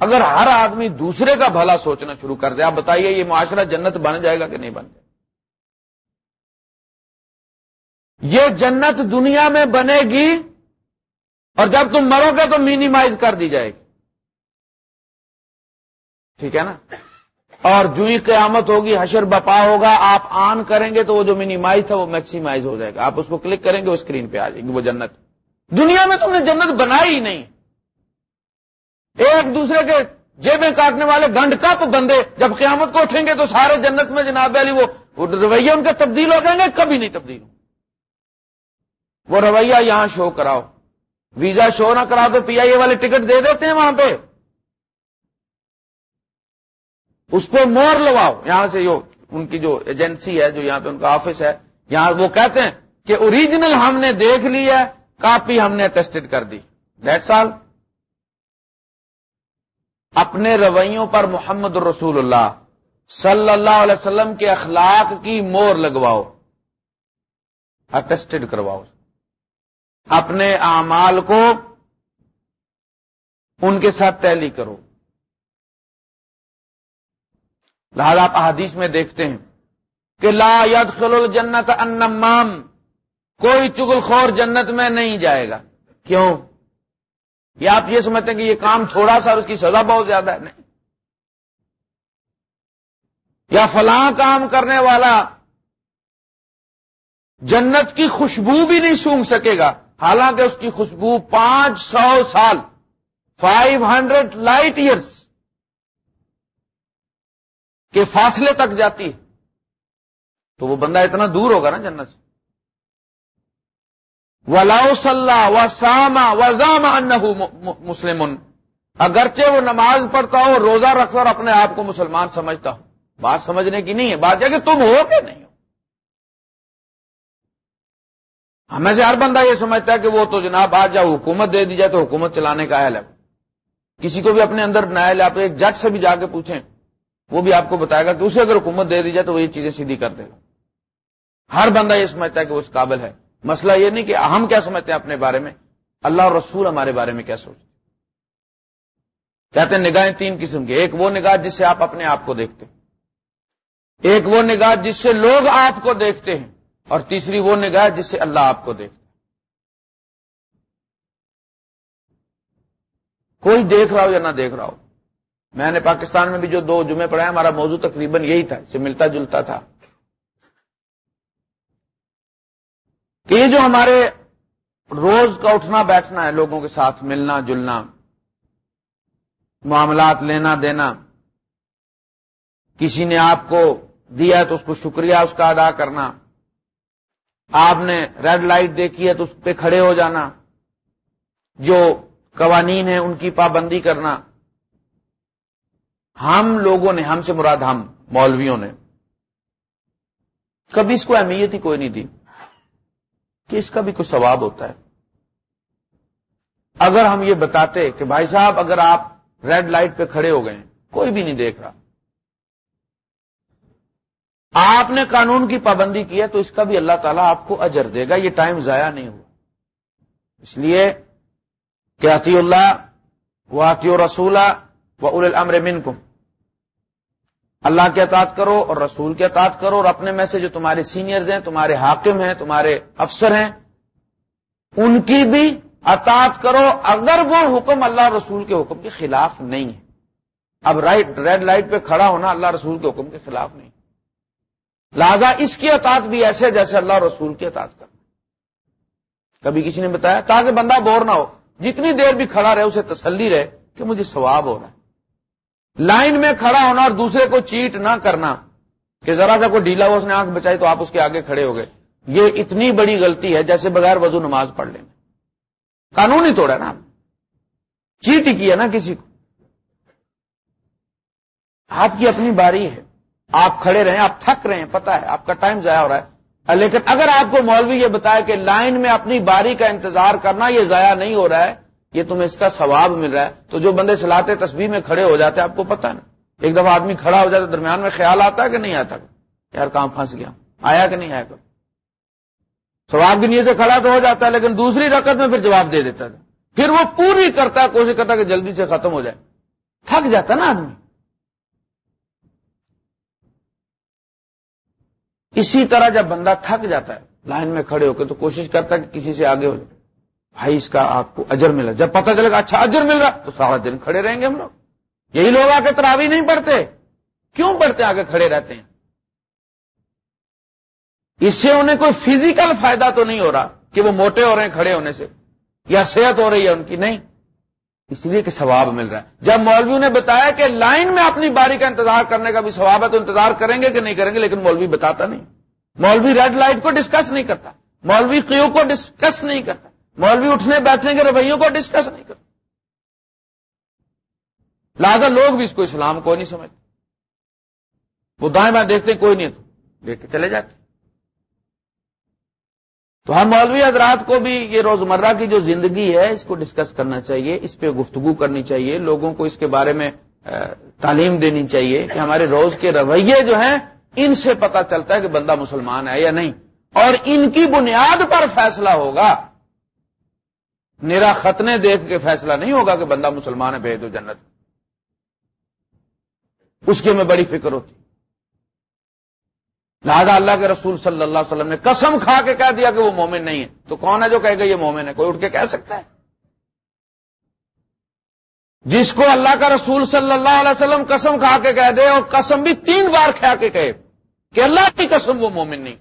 اگر ہر آدمی دوسرے کا بھلا سوچنا شروع کر دے، آپ بتائیے یہ معاشرہ جنت بن جائے گا کہ نہیں بن جائے یہ جنت دنیا میں بنے گی اور جب تم مرو گے تو مینیمائز کر دی جائے گی۔ ٹھیک ہے نا؟ اور جو ہی قیامت ہوگی، حشر بپا ہوگا، آپ آن کریں گے تو وہ جو مینیمائز تھا وہ میکسیمائز ہو جائے گا۔ آپ اس کو کلک کریں گے، وہ اسکرین پہ آ جائے گی، وہ جنت۔ دنیا میں تم نے جنت بنائی ہی نہیں۔ ایک دوسرے کے جیبیں کاٹنے والے گنڈ کپ بندے؟ جب قیامت کو اٹھیں گے تو سارے جنت میں جناب علی وہ رویہ ان کے تبدیل ہو جائیں گے کبھی نہیں تبدیل ہو وہ رویہ یہاں شو کراؤ۔ ویزا شو نہ کرا تو پی آئی اے والے ٹکٹ دے دیتے ہیں وہاں پہ۔ اس پہ مور لواؤ۔ یہاں سے جو ان کی جو ایجنسی ہے، جو یہاں پہ ان کا آفس ہے، یہاں وہ کہتے ہیں کہ اوریجنل ہم نے دیکھ لی ہے کاپی ہم نے ٹیسٹڈ کر دی۔ دیٹ سال اپنے رویوں پر محمد رسول اللہ صلی اللہ علیہ وسلم کے اخلاق کی مور لگواؤ اٹسٹڈ کرواؤ۔ اپنے اعمال کو ان کے ساتھ تیلی کرو۔ لہذا آپ احادیث میں دیکھتے ہیں کہ لا يدخل الجنت النمام، کوئی چگل خور جنت میں نہیں جائے گا۔ کیوں؟ یا آپ یہ سمجھتے ہیں کہ یہ کام تھوڑا سا اس کی سزا بہت زیادہ ہے، نہیں۔ یا فلاں کام کرنے والا جنت کی خوشبو بھی نہیں سونگ سکے گا، حالانکہ اس کی خوشبو پانچ سو سال، فائیو ہنڈریڈ لائٹ ایئرس کے فاصلے تک جاتی ہے، تو وہ بندہ اتنا دور ہوگا نا جنت سے۔ ولاؤ صلاح و ساما وزام مسلم۔ اگرچہ وہ نماز پڑھتا ہو، روزہ رکھتا اور اپنے آپ کو مسلمان سمجھتا ہو۔ بات سمجھنے کی نہیں ہے، بات ہے کہ تم ہو کہ نہیں ہو۔ ہمیں سے ہر بندہ یہ سمجھتا ہے کہ وہ تو جناب آج جاؤ، حکومت دے دی جائے تو حکومت چلانے کا اہل ہے۔ کسی کو بھی اپنے اندر نائل آپ ایک جج سے بھی جا کے پوچھیں۔ وہ بھی آپ کو بتائے گا کہ اسے اگر حکومت دے دی جائے تو وہ یہ چیزیں سیدھی کر دے گا۔ ہر بندہ یہ سمجھتا ہے کہ وہ اس قابل ہے۔ مسئلہ یہ نہیں کہ ہم کیا سمجھتے ہیں اپنے بارے میں، اللہ اور رسول ہمارے بارے میں کیا سوچتے کہتے ہیں نگاہیں تین قسم کی، ایک وہ نگاہ جس سے آپ اپنے آپ کو دیکھتے ایک وہ نگاہ جس سے لوگ آپ کو دیکھتے ہیں، اور تیسری وہ نگاہ جس سے اللہ آپ کو دیکھتے کوئی دیکھ رہا ہو یا نہ دیکھ رہا ہو میں نے پاکستان میں بھی جو دو جمعے پڑھائے، ہمارا موضوع تقریباً یہی تھا اسے ملتا جلتا تھا۔ کہ یہ جو ہمارے روز کا اٹھنا، بیٹھنا ہے، لوگوں کے ساتھ ملنا، جلنا، معاملات لینا دینا، کسی نے آپ کو دیا ہے تو اس کو شکریہ اس کا ادا کرنا، آپ نے ریڈ لائٹ دیکھی ہے تو اس پہ کھڑے ہو جانا، جو قوانین ہیں ان کی پابندی کرنا ہم لوگوں نے، ہم سے مراد ہم، مولویوں نے۔ کبھی اس کو اہمیت ہی کوئی نہیں دی کہ اس کا بھی کوئی ثواب ہوتا ہے۔ اگر ہم یہ بتاتے کہ بھائی صاحب، اگر آپ ریڈ لائٹ پہ کھڑے ہو گئے، کوئی بھی نہیں دیکھ رہا۔ آپ نے قانون کی پابندی کی ہے تو اس کا بھی اللہ تعالیٰ آپ کو اجر دے گا، یہ ٹائم ضائع نہیں ہوا۔ اس لیے کہ عطی اللہ و عطی رسولہ و ار الامر منکم اللہ کے اطاعت کرو اور رسول کے اطاعت کرو اور اپنے میں سے جو تمہارے سینئرز ہیں، تمہارے حاکم ہیں، تمہارے افسر ہیں، ان کی بھی اطاعت کرو اگر وہ حکم اللہ رسول کے حکم کے خلاف نہیں ہے۔ اب رائٹ ریڈ لائٹ پہ کھڑا ہونا اللہ رسول کے حکم کے خلاف نہیں۔ لہذا اس کی اطاعت بھی ایسے جیسے اللہ رسول کی اطاعت کرنا۔ کبھی کسی نے بتایا، تاکہ بندہ بور نہ ہو، جتنی دیر بھی کھڑا رہے، اسے تسلی رہے کہ مجھے ثواب ہو رہا ہے۔ لائن میں کھڑا ہونا اور دوسرے کو چیٹ نہ کرنا کہ ذرا سا کوئی ڈھیلا ہو اس نے آنکھ بچائی تو آپ اس کے آگے کھڑے ہو گئے۔ یہ اتنی بڑی غلطی ہے جیسے بغیر وضو نماز پڑھ لینا قانون ہی توڑا نا۔ چیٹ ہی کیا نا کسی کو۔ آپ کی اپنی باری ہے۔ آپ کھڑے رہے آپ تھک رہے ہیں پتا ہے، آپ کا ٹائم ضائع ہو رہا ہے۔ لیکن اگر آپ کو مولوی یہ بتایا کہ لائن میں اپنی باری کا انتظار کرنا یہ ضائع نہیں ہو رہا ہے یہ تمہیں اس کا ثواب مل رہا ہے، تو جو بندے چلاتے تصویر میں کھڑے ہو جاتے آپ کو پتا نا۔ ایک دفعہ آدمی کھڑا ہو جاتا درمیان میں خیال آتا ہے کہ نہیں آتا؟ یار کہاں پھنس گیا آیا کہ نہیں آیا کر سواب کی نیت سے کھڑا تو ہو جاتا ہے، لیکن دوسری رقط میں پھر جواب دے دیتا تھا پھر وہ پوری کرتا کوشش کرتا کہ جلدی سے ختم ہو جائے۔ تھک جاتا نا آدمی۔ اسی طرح جب بندہ تھک جاتا ہے، لائن میں کھڑے ہو کے تو کوشش کرتا ہے کہ کسی سے آگے ہو جائے۔ بھائی اس کا آپ کو اجر ملا۔ جب پتہ چلے گا اچھا اجر مل رہا تو سارا دن کھڑے رہیں گے ہم لوگ۔ یہی لوگ آ کے تراوی نہیں پڑھتے۔ کیوں پڑھتے آگے کھڑے رہتے ہیں؟ اس سے انہیں کوئی فزیکل فائدہ تو نہیں ہو رہا کہ وہ موٹے ہو رہے ہیں، کھڑے ہونے سے، یا صحت ہو رہی ہے ان کی؟ نہیں۔ اس لیے کہ ثواب مل رہا ہے۔ جب مولویوں نے بتایا کہ لائن میں اپنی باری کا انتظار کرنے کا بھی ثواب ہے تو انتظار کریں گے کہ نہیں کریں گے، لیکن مولوی بتاتا نہیں۔ مولوی ریڈ لائٹ کو ڈسکس نہیں کرتا۔ مولوی قیو کو ڈسکس نہیں کرتا۔ مولوی اٹھنے بیٹھنے کے رویوں کو ڈسکس نہیں کرتا لہذا لوگ بھی اس کو اسلام کو نہیں سمجھتے۔ وہ دائیں بائیں دیکھتے کوئی نہیں تو۔ دیکھ کے چلے جاتے تو ہم مولوی حضرات کو بھی یہ روزمرہ کی جو زندگی ہے، اس کو ڈسکس کرنا چاہیے، اس پہ گفتگو کرنی چاہیے۔ لوگوں کو اس کے بارے میں تعلیم دینی چاہیے کہ ہمارے روز کے رویے جو ہیں، ان سے پتا چلتا ہے کہ بندہ مسلمان ہے یا نہیں۔ اور ان کی بنیاد پر فیصلہ ہوگا۔ میرا ختنے دیکھ کے فیصلہ نہیں ہوگا کہ بندہ مسلمان ہے بے و جنت۔ اس کی میں بڑی فکر ہوتی۔ لہذا اللہ کے رسول صلی اللہ علیہ وسلم نے قسم کھا کے کہہ دیا کہ وہ مومن نہیں ہے۔ تو کون ہے جو کہے گا یہ مومن ہے؟ کوئی اٹھ کے کہہ سکتا ہے؟ جس کو اللہ کا رسول صلی اللہ علیہ وسلم قسم کھا کے کہہ دے اور قسم بھی تین بار کھا کے کہے کہ اللہ کی قسم وہ مومن نہیں۔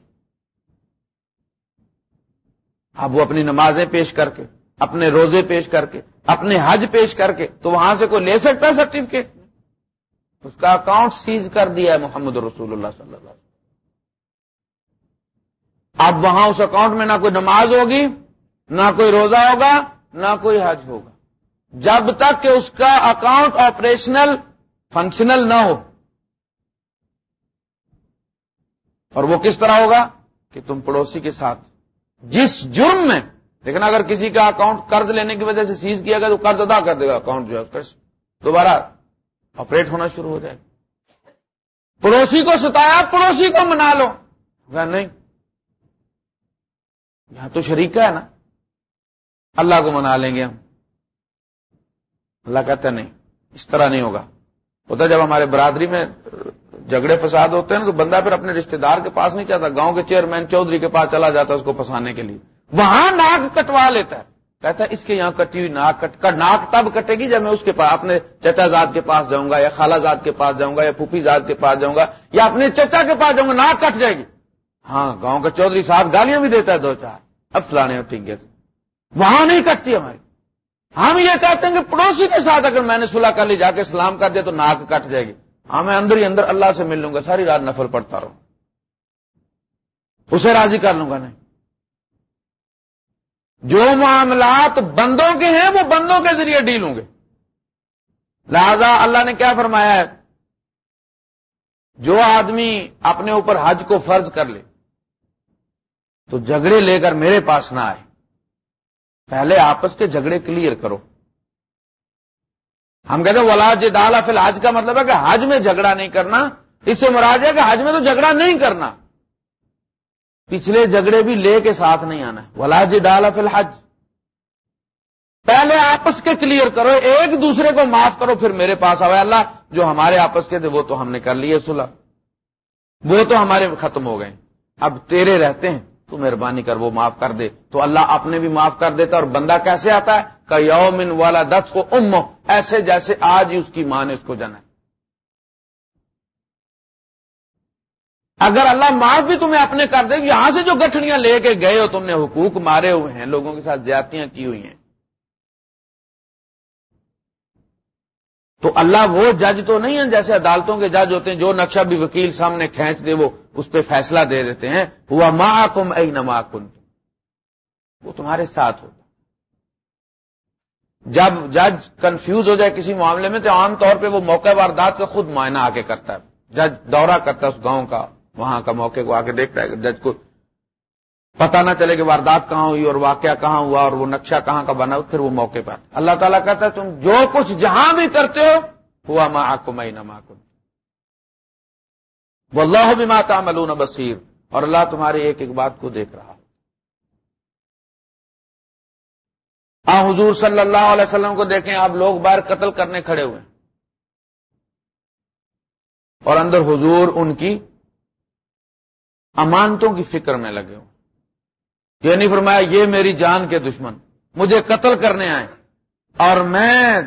اب وہ اپنی نمازیں پیش کر کے اپنے روزے پیش کر کے، اپنے حج پیش کر کے، تو وہاں سے کوئی لے سکتا ہے سرٹیفکیٹ اس کا اکاؤنٹ سیز کر دیا ہے محمد رسول اللہ صلی اللہ علیہ وسلم۔ اب وہاں اس اکاؤنٹ میں نہ کوئی نماز ہوگی، نہ کوئی روزہ ہوگا، نہ کوئی حج ہوگا۔ جب تک کہ اس کا اکاؤنٹ آپریشنل فنکشنل نہ ہو۔ اور وہ کس طرح ہوگا؟ کہ تم پڑوسی کے ساتھ۔ جس جرم میں لیکن اگر کسی کا اکاؤنٹ قرض لینے کی وجہ سے سیز کیا گیا تو قرض ادا کر دے گا اکاؤنٹ جو ہے دوبارہ آپریٹ ہونا شروع ہو جائے۔ گا پڑوسی کو ستایا، پڑوسی کو منا لو۔ نہیں۔ یہاں تو شریک ہے نا۔ اللہ کو منا لیں گے ہم۔ اللہ کہتا نہیں، اس طرح نہیں ہوگا۔ ہوتا جب ہمارے برادری میں جھگڑے، فساد ہوتے ہیں نا، تو بندہ پھر اپنے رشتہ دار کے پاس نہیں چاہتا گاؤں کے چیئرمین چودھری کے پاس چلا جاتا ہے اس کو پھنسانے کے لیے۔ وہاں ناک کٹوا لیتا ہے۔ کہتا ہے، اس کے یہاں کٹی ہوئی ناک کٹ ناک تب کٹے گی جب میں اس کے پاس اپنے چچا زاد کے پاس جاؤں گا یا خالہ زاد کے پاس جاؤں گا یا پھوپھی زاد کے پاس جاؤں گا یا اپنے چچا کے پاس جاؤں گا، ناک کٹ جائے گی۔ ہاں گاؤں کا چودھری صاحب گالیاں بھی دیتا ہے دو چار۔ اب فلانے ٹھیک ہے وہاں نہیں کٹتی ہماری۔ ہم یہ کہتے ہیں کہ پڑوسی کے ساتھ اگر میں نے سلا کر لی، جا کے سلام کر دیا تو ناک کٹ جائے گی۔ ہاں میں اندر ہی اندر اللہ سے مل لوں گا، ساری رات نفل پڑتا رہوں۔ اسے راضی کر لوں گا، نہیں۔ جو معاملات بندوں کے ہیں، وہ بندوں کے ذریعے ڈیل ہوں گے۔ لہذا اللہ نے کیا فرمایا ہے؟ جو آدمی اپنے اوپر حج کو فرض کر لے، تو جھگڑے لے کر میرے پاس نہ آئے۔ پہلے آپس کے جھگڑے کلیئر کرو۔ ہم کہتے ہیں، ولا جدال فی حج کا مطلب ہے کہ حج میں جھگڑا نہیں کرنا۔ اس سے مراد ہے کہ حج میں تو جھگڑا نہیں کرنا۔ پچھلے جھگڑے بھی لے کے ساتھ نہیں آنا ولا جدال فی الحج۔ پہلے آپس کے کلیئر کرو، ایک دوسرے کو معاف کرو، پھر میرے پاس آئے اللہ، جو ہمارے آپس کے تھے، وہ تو ہم نے کر لیے سلح وہ تو ہمارے ختم ہو گئے۔ اب تیرے رہتے ہیں، تو مہربانی کر وہ معاف کر دے۔ تو اللہ اپنے بھی معاف کر دیتا اور بندہ کیسے آتا ہے؟ کہ یومن والا دس کو ام ایسے جیسے آج ہی اس کی ماں نے اس کو جانا اگر اللہ معاف بھی تمہیں اپنے کر دے، یہاں سے جو گٹھڑیاں لے کے گئے ہو، تم نے حقوق مارے ہوئے ہیں، لوگوں کے ساتھ زیادتیاں کی ہوئی ہیں۔ تو اللہ وہ جج تو نہیں ہے جیسے عدالتوں کے جج ہوتے ہیں، جو نقشہ بھی وکیل سامنے کھینچ دے، وہ اس پہ فیصلہ دے دیتے ہیں۔ ہوا ماں کم ائی نما کن وہ تمہارے ساتھ ہوتا جب جج کنفیوز ہو جائے کسی معاملے میں، تو عام طور پہ وہ موقع واردات کا خود معائنہ آ کے کرتا ہے۔ جج دورہ کرتا ہے اس گاؤں کا۔ وہاں کا موقع کو آ کے دیکھتا ہے جج کو پتہ نہ چلے کہ واردات کہاں ہوئی اور واقعہ کہاں ہوا اور وہ نقشہ کہاں کا بنا پھر وہ موقع پر۔ اللہ تعالیٰ کہتا ہے، تم جو کچھ جہاں بھی کرتے ہو، ہوا ماں کو میں نہ ماں کو اللہ بھی ماتا ملون بصیر۔ اور اللہ تمہاری ایک ایک بات کو دیکھ رہا ہاں حضور صلی اللہ علیہ وسلم کو دیکھیں، آپ لوگ باہر قتل کرنے کھڑے ہوئے۔ اور اندر حضور ان کی امانتوں کی فکر میں لگے ہوں۔ یہ نہیں فرمایا یہ میری جان کے دشمن، مجھے قتل کرنے آئے اور میں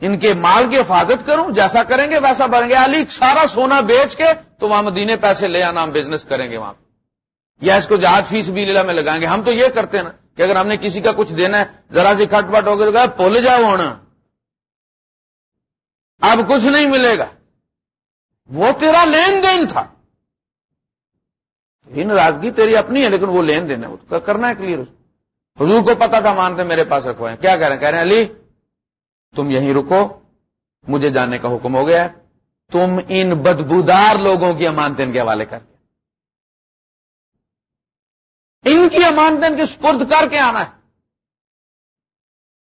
ان کے مال کی حفاظت کروں، جیسا کریں گے ویسا بن گیا علی سارا سونا بیچ کے تو وہاں مدینے پیسے لے آنا، ہم بزنس کریں گے وہاں۔ یا اس کو جہاز فیس بھی لیلا میں لگائیں گے۔ ہم تو یہ کرتے ہیں نا کہ اگر ہم نے کسی کا کچھ دینا ہے، ذرا سی کھٹ پٹ ہو گیا تو بھول جاؤ ہونا اب کچھ نہیں ملے گا۔ وہ تیرا لین دین تھا۔ ناراضگی تیری اپنی ہے لیکن وہ لین دین ہے وہ کرنا ہے کلیئر حضور کو پتا تھا، مانتے میرے پاس رکھوائے کیا کہہ رہے ہیں؟ کہہ رہے ہیں، علی، تم یہیں رکو۔ مجھے جانے کا حکم ہو گیا ہے۔ تم ان بدبودار لوگوں کی امانت ان کے حوالے کر کے۔ ان کی امانت ان سپرد کر کے آنا ہے۔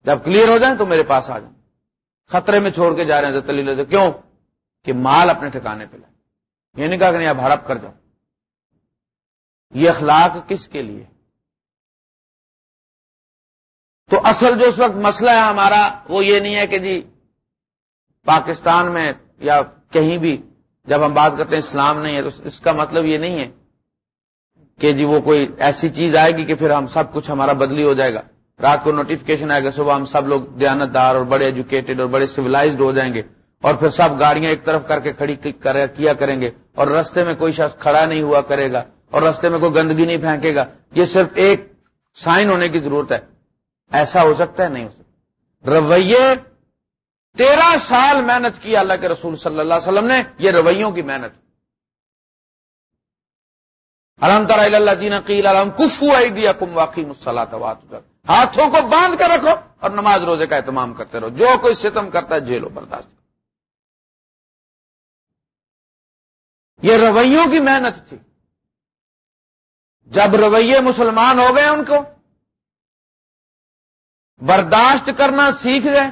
جب کلیئر ہو جائیں تو میرے پاس آ جائیں۔ خطرے میں چھوڑ کے جا رہے ہیں تلیل سے کیوں؟ کہ مال اپنے ٹھکانے پہ لائیں یہ نہیں کہا کہ نہیں، اب ہڑپ کر جاؤ۔ یہ اخلاق کس کے لیے؟ تو اصل جو اس وقت مسئلہ ہے ہمارا، وہ یہ نہیں ہے کہ جی پاکستان میں یا کہیں بھی جب ہم بات کرتے ہیں اسلام نہیں ہے، تو اس کا مطلب یہ نہیں ہے کہ جی وہ کوئی ایسی چیز آئے گی کہ پھر ہم سب کچھ ہمارا بدلی ہو جائے گا۔ رات کو نوٹیفکیشن آئے گا، صبح ہم سب لوگ دیانت دار اور بڑے ایجوکیٹڈ اور بڑے سویلائزڈ ہو جائیں گے اور پھر سب گاڑیاں ایک طرف کر کے کھڑی کیا کریں گے اور رستے میں کوئی شخص کھڑا نہیں ہوا کرے گا۔ اور رستے میں کوئی گندگی نہیں پھینکے گا۔ یہ صرف ایک سائن ہونے کی ضرورت ہے۔ ایسا ہو سکتا ہے؟ نہیں ہو سکتا۔ رویے، تیرہ سال محنت کی اللہ کے رسول صلی اللہ علیہ وسلم نے یہ رویوں کی محنت۔ الحمد اللہ جی نقیل علم کفو آئی دیا کم واقعی مسلح ہاتھوں کو باندھ کر رکھو اور نماز روزے کا اہتمام کرتے رہو۔ جو کوئی ستم کرتا ہے جیلو برداشت یہ رویوں کی محنت تھی۔ جب رویے مسلمان ہو گئے ان کو، برداشت کرنا سیکھ گئے،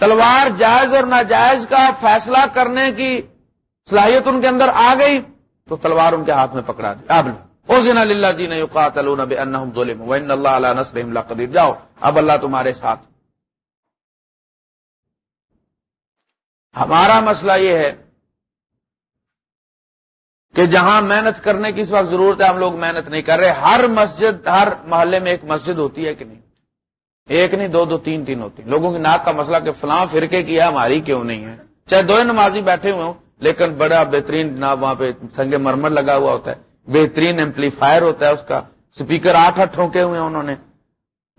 تلوار جائز اور ناجائز کا فیصلہ کرنے کی صلاحیت ان کے اندر آ گئی، تو تلوار ان کے ہاتھ میں پکڑا دی۔ اب اوزن اللہ جی نے اللہ علیہ نسل قدیر جاؤ، اب اللہ تمہارے ساتھ۔ ہمارا مسئلہ یہ ہے کہ جہاں محنت کرنے کی اس وقت ضرورت ہے، ہم لوگ محنت نہیں کر رہے۔ ہر مسجد، ہر محلے میں ایک مسجد ہوتی ہے کہ نہیں؟ ایک نہیں، دو دو، تین تین ہوتی لوگوں کی ناک کا مسئلہ کہ فلاں فرقے کی ہے، ہماری کیوں نہیں ہے؟ چاہے دو نمازی بیٹھے ہوئے ہوں، لیکن بڑا بہترین جناب وہاں پہ سنگ مرمر لگا ہوا ہوتا ہے۔ بہترین ایمپلیفائر ہوتا ہے اس کا۔ اسپیکر آٹھ آٹھ ٹھونکے ہوئے ہیں انہوں نے۔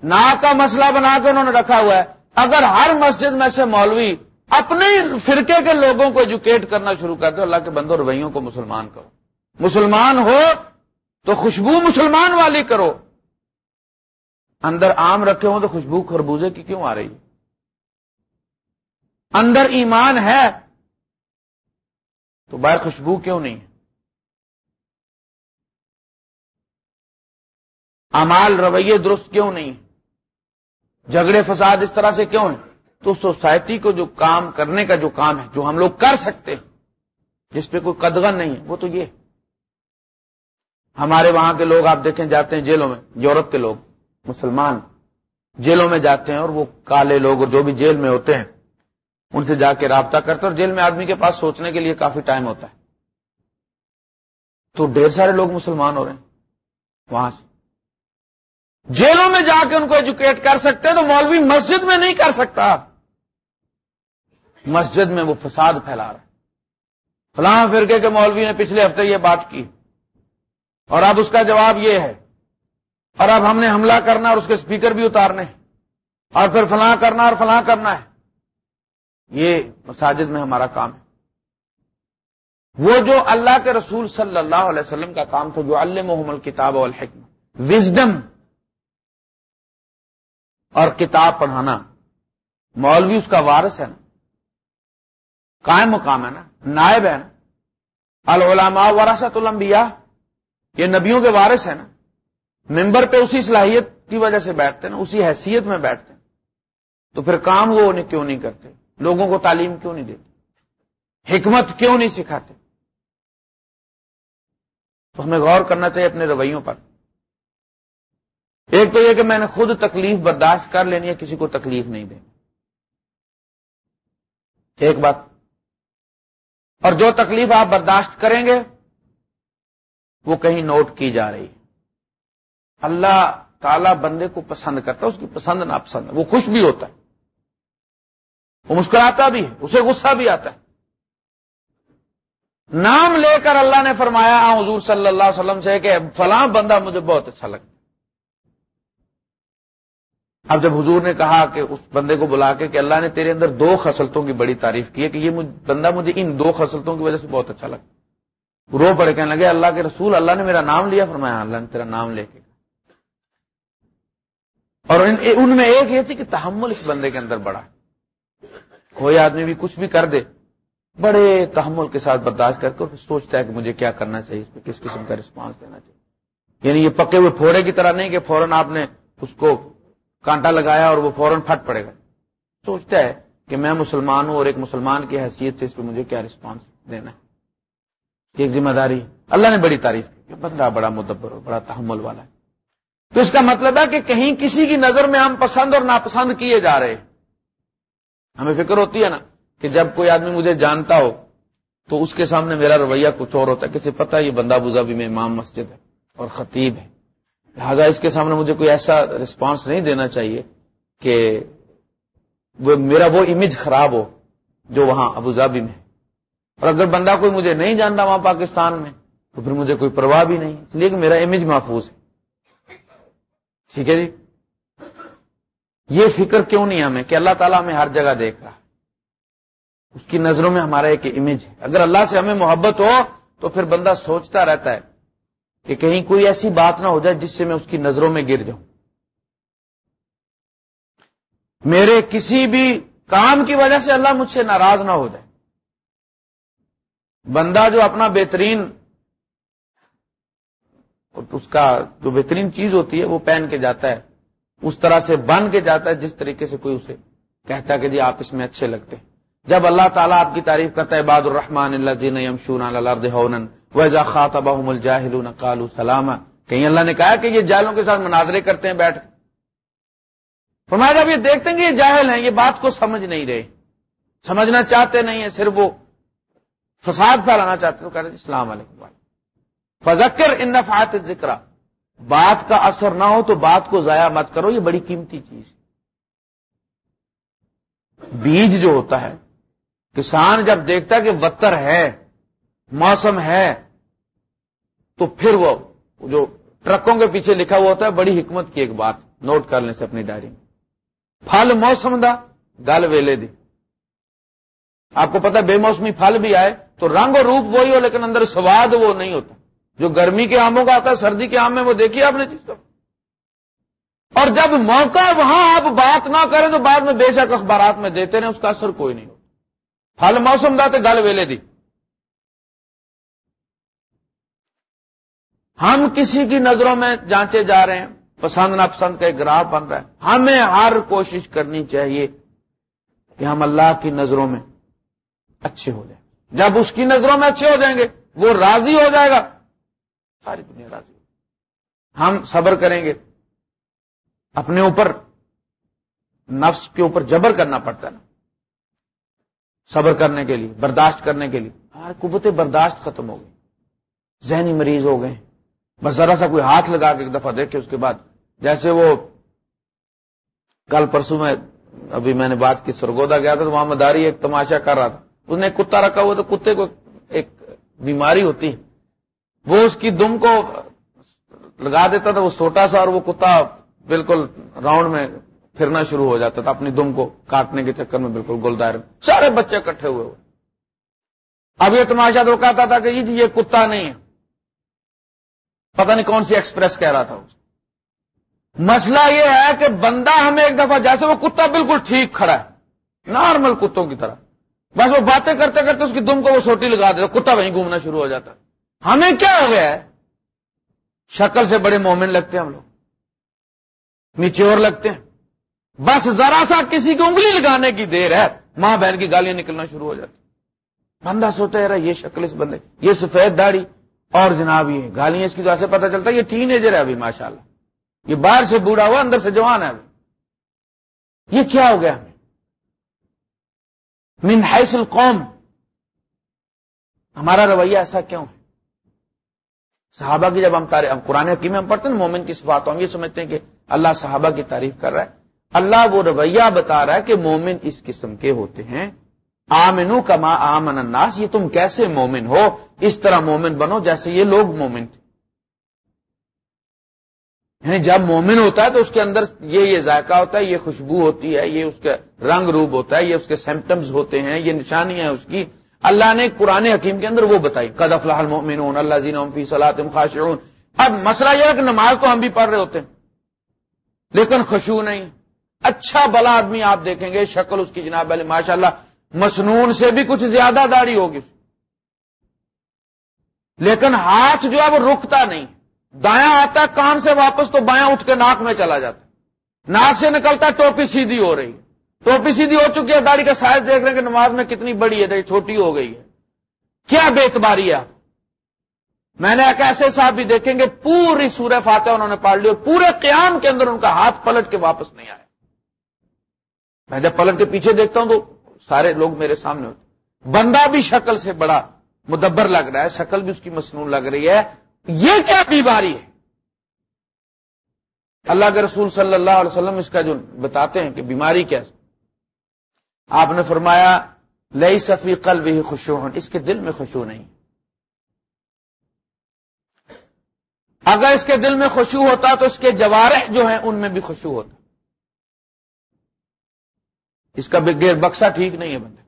ناک کا مسئلہ بنا کے انہوں نے رکھا ہوا ہے۔ اگر ہر مسجد میں سے مولوی اپنے فرقے کے لوگوں کو ایجوکیٹ کرنا شروع کر دو اللہ کے بندوں رویوں کو مسلمان کرو۔ مسلمان ہو تو خوشبو مسلمان والی کرو۔ اندر آم رکھے ہوں تو خوشبو خربوزے کی کیوں آ رہی؟ ہے اندر ایمان ہے تو باہر خوشبو کیوں نہیں؟ ہے امال رویے درست کیوں نہیں؟ جھگڑے فساد اس طرح سے کیوں ہیں؟ تو سوسائٹی کو جو کام کرنے کا جو کام ہے، جو ہم لوگ کر سکتے ہیں، جس پہ کوئی قدغن نہیں ہے، وہ تو یہ ہمارے وہاں کے لوگ آپ دیکھیں جاتے ہیں جیلوں میں، یورپ کے لوگ، مسلمان جیلوں میں جاتے ہیں اور وہ کالے لوگ اور جو بھی جیل میں ہوتے ہیں، ان سے جا کے رابطہ کرتے اور جیل میں آدمی کے پاس سوچنے کے لیے کافی ٹائم ہوتا ہے۔ تو ڈھیر سارے لوگ مسلمان ہو رہے ہیں وہاں سے۔ جیلوں میں جا کے ان کو ایجوکیٹ کر سکتے ہیں تو مولوی مسجد میں نہیں کر سکتا۔ مسجد میں وہ فساد پھیلا رہا ہے۔ فلاں فرقے کے مولوی نے پچھلے ہفتے یہ بات کی۔ اور اب اس کا جواب یہ ہے اور اب ہم نے حملہ کرنا اور اس کے اسپیکر بھی اتارنے اور پھر فلاں کرنا اور فلاں کرنا ہے۔ یہ مساجد میں ہمارا کام ہے۔ وہ جو اللہ کے رسول صلی اللہ علیہ وسلم کا کام تھا جو اللہ محمل کتاب الحکم وزڈم اور کتاب پڑھانا۔ مولوی اس کا وارث ہے نا۔ قائم مقام ہے نا۔ نائب ہے نا۔ العلماء وراثت الانبیاء۔ یہ نبیوں کے وارث ہیں نا۔ ممبر پہ اسی صلاحیت کی وجہ سے بیٹھتے ہیں نا، اسی حیثیت میں بیٹھتے ہیں۔ تو پھر کام وہ انہیں کیوں نہیں کرتے؟ لوگوں کو تعلیم کیوں نہیں دیتے؟ حکمت کیوں نہیں سکھاتے؟ تو ہمیں غور کرنا چاہیے اپنے رویوں پر۔ ایک تو یہ کہ میں نے خود تکلیف برداشت کر لینی ہے، کسی کو تکلیف نہیں دینی۔ ایک بات۔ اور جو تکلیف آپ برداشت کریں گے وہ کہیں نوٹ کی جا رہی اللہ تعالی بندے کو پسند کرتا ہے، اس کی پسند ناپسند وہ خوش بھی ہوتا ہے۔ وہ مسکراتا بھی ہے، اسے غصہ بھی آتا ہے۔ نام لے کر اللہ نے فرمایا حضور صلی اللہ علیہ وسلم سے کہ فلاں بندہ مجھے بہت اچھا لگتا اب جب حضور نے کہا کہ اس بندے کو بلا کے کہ اللہ نے تیرے اندر دو خصلتوں کی بڑی تعریف کی ہے کہ یہ بندہ مجھے ان دو خصلتوں کی وجہ سے بہت اچھا لگتا رو پڑے کہنے لگے، اللہ کے رسول، اللہ نے میرا نام لیا۔ فرمایا ہاں، اللہ نے تیرا نام لے کے۔ اور ان میں ایک یہ تھی کہ تحمل اس بندے کے اندر بڑا کوئی آدمی بھی کچھ بھی کر دے، بڑے تحمل کے ساتھ برداشت کر کے سوچتا ہے کہ مجھے کیا کرنا چاہیے، اس پہ کس قسم کا رسپانس دینا چاہیے۔ یعنی یہ پکے ہوئے پھوڑے کی طرح نہیں کہ فوراً آپ نے اس کو کانٹا لگایا اور وہ فوراً پھٹ پڑے گا۔ سوچتا ہے کہ میں مسلمان ہوں اور ایک مسلمان کی حیثیت سے اس پہ مجھے کیا رسپانس دینا ہے۔ ایک ذمہ داری اللہ نے بڑی تعریف کی بندہ بڑا مدبر ہو بڑا تحمل والا ہے۔ تو اس کا مطلب ہے کہ کہیں کسی کی نظر میں ہم پسند اور ناپسند کیے جا رہے ہمیں فکر ہوتی ہے نا کہ جب کوئی آدمی مجھے جانتا ہو تو اس کے سامنے میرا رویہ کچھ اور ہوتا ہے۔ کسی پتہ یہ بندہ بزا بھی میں امام مسجد ہے اور خطیب ہے۔ لہذا اس کے سامنے مجھے کوئی ایسا رسپانس نہیں دینا چاہیے کہ وہ میرا وہ امیج خراب ہو جو وہاں ابوظہبی میں اور اگر بندہ کوئی مجھے نہیں جانتا وہاں پاکستان میں، تو پھر مجھے کوئی پرواہ بھی نہیں۔ اس لیے کہ میرا امیج محفوظ ہے۔ ٹھیک ہے جی؟ یہ فکر کیوں نہیں ہمیں کہ اللہ تعالیٰ ہمیں ہر جگہ دیکھ رہا اس کی نظروں میں ہمارا ایک امیج ہے۔ اگر اللہ سے ہمیں محبت ہو، تو پھر بندہ سوچتا رہتا ہے کہ کہیں کوئی ایسی بات نہ ہو جائے جس سے میں اس کی نظروں میں گر جاؤں۔ میرے کسی بھی کام کی وجہ سے اللہ مجھ سے ناراض نہ ہو جائے۔ بندہ جو اپنا بہترین اس کا جو بہترین چیز ہوتی ہے وہ پہن کے جاتا ہے، اس طرح سے بن کے جاتا ہے جس طریقے سے کوئی اسے کہتا ہے کہ جی آپ اس میں اچھے لگتے ہیں۔ جب اللہ تعالیٰ آپ کی تعریف کرتا ہے باد الرحمان اللہ جین یمشون ہونن ویزا خاطب الجاہل کالو سلام کہیں اللہ نے کہا کہ یہ جاہلوں کے ساتھ مناظرے کرتے ہیں بیٹھ فرمایا جب یہ دیکھتے ہیں کہ یہ جاہل ہیں، یہ بات کو سمجھ نہیں رہے، سمجھنا چاہتے نہیں ہیں، صرف وہ فساد پھیلانا چاہتے ہیں، السلام علیکم فذکر ان نفات ذکر بات کا اثر نہ ہو تو بات کو ضائع مت کرو، یہ بڑی قیمتی چیز ہے۔ بیج جو ہوتا ہے، کسان جب دیکھتا ہے کہ وتر ہے، موسم ہے، تو پھر وہ، جو ٹرکوں کے پیچھے لکھا ہوا ہوتا ہے، بڑی حکمت کی ایک بات، نوٹ کر لیں سے اپنی ڈائری میں۔ پھل موسم دا، گل ویلے دی۔ آپ کو پتا بے موسمی پھل بھی آئے تو رنگ اور روپ وہی ہو، لیکن اندر سواد وہ نہیں ہوتا۔ جو گرمی کے آموں کا آتا ہے، سردی کے آم میں وہ دیکھیے آپ نے چیز کو اور جب موقع وہاں آپ بات نہ کریں تو بعد میں بے شک اخبارات میں دیتے رہے اس کا اثر کوئی نہیں۔ ہوتا پھل موسم داتے گل ویلے دی۔ ہم کسی کی نظروں میں جانچے جا رہے ہیں، پسند ناپسند کا ایک گراہ بن رہا ہے۔ ہمیں ہر کوشش کرنی چاہیے کہ ہم اللہ کی نظروں میں اچھے ہو جائیں۔ جب اس کی نظروں میں اچھے ہو جائیں گے، وہ راضی ہو جائے گا۔ ساری دنیا راضی ہم صبر کریں گے۔ اپنے اوپر، نفس کے اوپر جبر کرنا پڑتا ہے۔ نا صبر کرنے کے لیے، برداشت کرنے کے لیے۔ ہر قوت برداشت ختم ہو گئی۔ ذہنی مریض ہو گئے۔ بس ذرا سا کوئی ہاتھ لگا کے ایک دفعہ دیکھے، اس کے بعد جیسے وہ کل پرسوں میں ابھی میں نے بات کی، سرگودا گیا تھا تو وہاں مداری ایک تماشا کر رہا تھا۔ اس نے کتا رکھا ہوا تو کتے کو ایک بیماری ہوتی ہے۔ وہ اس کی دم کو لگا دیتا تھا، وہ چھوٹا سا اور وہ کتا بالکل راؤنڈ میں پھرنا شروع ہو جاتا تھا، اپنی دم کو کاٹنے کے چکر میں بالکل گلدائر سارے بچے کٹھے ہوئے۔ ہوئے اب یہ تماشا تو کہتا تھا کہ جی یہ کتا نہیں ہے۔ پتہ نہیں کون سی ایکسپریس کہہ رہا تھا۔ مسئلہ یہ ہے کہ بندہ ہمیں ایک دفعہ، جیسے وہ کتا بالکل ٹھیک کھڑا ہے، نارمل کتوں کی طرح۔ بس وہ باتیں کرتے کرتے اس کی دم کو وہ سوٹی لگا دیتا، کتا وہیں گھومنا شروع ہو جاتا۔ ہمیں کیا ہو گیا؟ ہے شکل سے بڑے مومن لگتے ہیں ہم لوگ۔ میچور لگتے ہیں۔ بس ذرا سا کسی کو انگلی لگانے کی دیر ہے، ماں بہن کی گالیاں نکلنا شروع ہو جاتی۔ بندہ سوتا ہے یہ شکل اس بندے یہ سفید داڑھی۔ اور جناب یہ گالیاں اس کی تو ایسے پتہ چلتا ہے، یہ ٹین ایجر ہے ابھی ماشاء اللہ یہ باہر سے بوڑھا ہوا، اندر سے جوان ہے ابھی۔ یہ کیا ہو گیا؟ ہمیں من حیث القوم۔ ہمارا رویہ ایسا کیوں ہے؟ صحابہ کی جب ہم تاریخ قرآن حکیم میں ہم پڑھتے ہیں، مومن کی صفات ہم یہ سمجھتے ہیں کہ اللہ صحابہ کی تعریف کر رہا ہے۔ اللہ وہ رویہ بتا رہا ہے کہ مومن اس قسم کے ہوتے ہیں۔ آمنو کما آمن الناس، یہ تم کیسے مومن ہو؟ اس طرح مومن بنو جیسے یہ لوگ مومن تھے۔ یعنی جب مومن ہوتا ہے تو اس کے اندر یہ یہ ذائقہ ہوتا ہے، یہ خوشبو ہوتی ہے، یہ اس کا رنگ روپ ہوتا ہے، یہ اس کے سمپٹمز ہوتے ہیں، یہ نشانیاں اس کی۔ اللہ نے قرآن حکیم کے اندر وہ بتائی قدف المؤمنون اللہ زین فی صلاحم خاشعون۔ اب مسئلہ یہ ہے کہ نماز تو ہم بھی پڑھ رہے ہوتے ہیں، لیکن خوشبو نہیں۔ اچھا بلا آدمی آپ دیکھیں گے، شکل اس کی جناب علی ماشاء اللہ مسنون سے بھی کچھ زیادہ داڑھی ہوگی۔ لیکن ہاتھ جو ہے وہ رکتا نہیں۔ دایاں آتا ہے کان سے واپس تو بایاں اٹھ کے ناک میں چلا جاتا ناک سے نکلتا ہے، ٹوپی سیدھی ہو رہی ٹوپی سیدھی ہو چکی ہے، داڑھی کا سائز دیکھ رہے ہیں کہ نماز میں کتنی بڑی ہے چھوٹی ہو گئی ہے۔ کیا بے اعتباری ہے میں نے ایک ایسے صاحب بھی دیکھیں گے، پوری سورہ فاتح انہوں نے پڑھ لی اور پورے قیام کے اندر ان کا ہاتھ پلٹ کے واپس نہیں آیا۔ میں جب پلٹ کے پیچھے دیکھتا ہوں تو سارے لوگ میرے سامنے ہوتے بندہ بھی شکل سے بڑا مدبر لگ رہا ہے، شکل بھی اس کی مصنون لگ رہی ہے۔ یہ کیا بیماری ہے؟ اللہ کے رسول صلی اللہ علیہ وسلم اس کا جو بتاتے ہیں کہ بیماری کیا آپ نے فرمایا لئی صفی قلب ہی خوشو اس کے دل میں خوشو نہیں۔ اگر اس کے دل میں خوشو ہوتا تو اس کے جوارح جو ہیں ان میں بھی خوشو ہوتا۔ اس کا گیر بکسا ٹھیک نہیں ہے بندے۔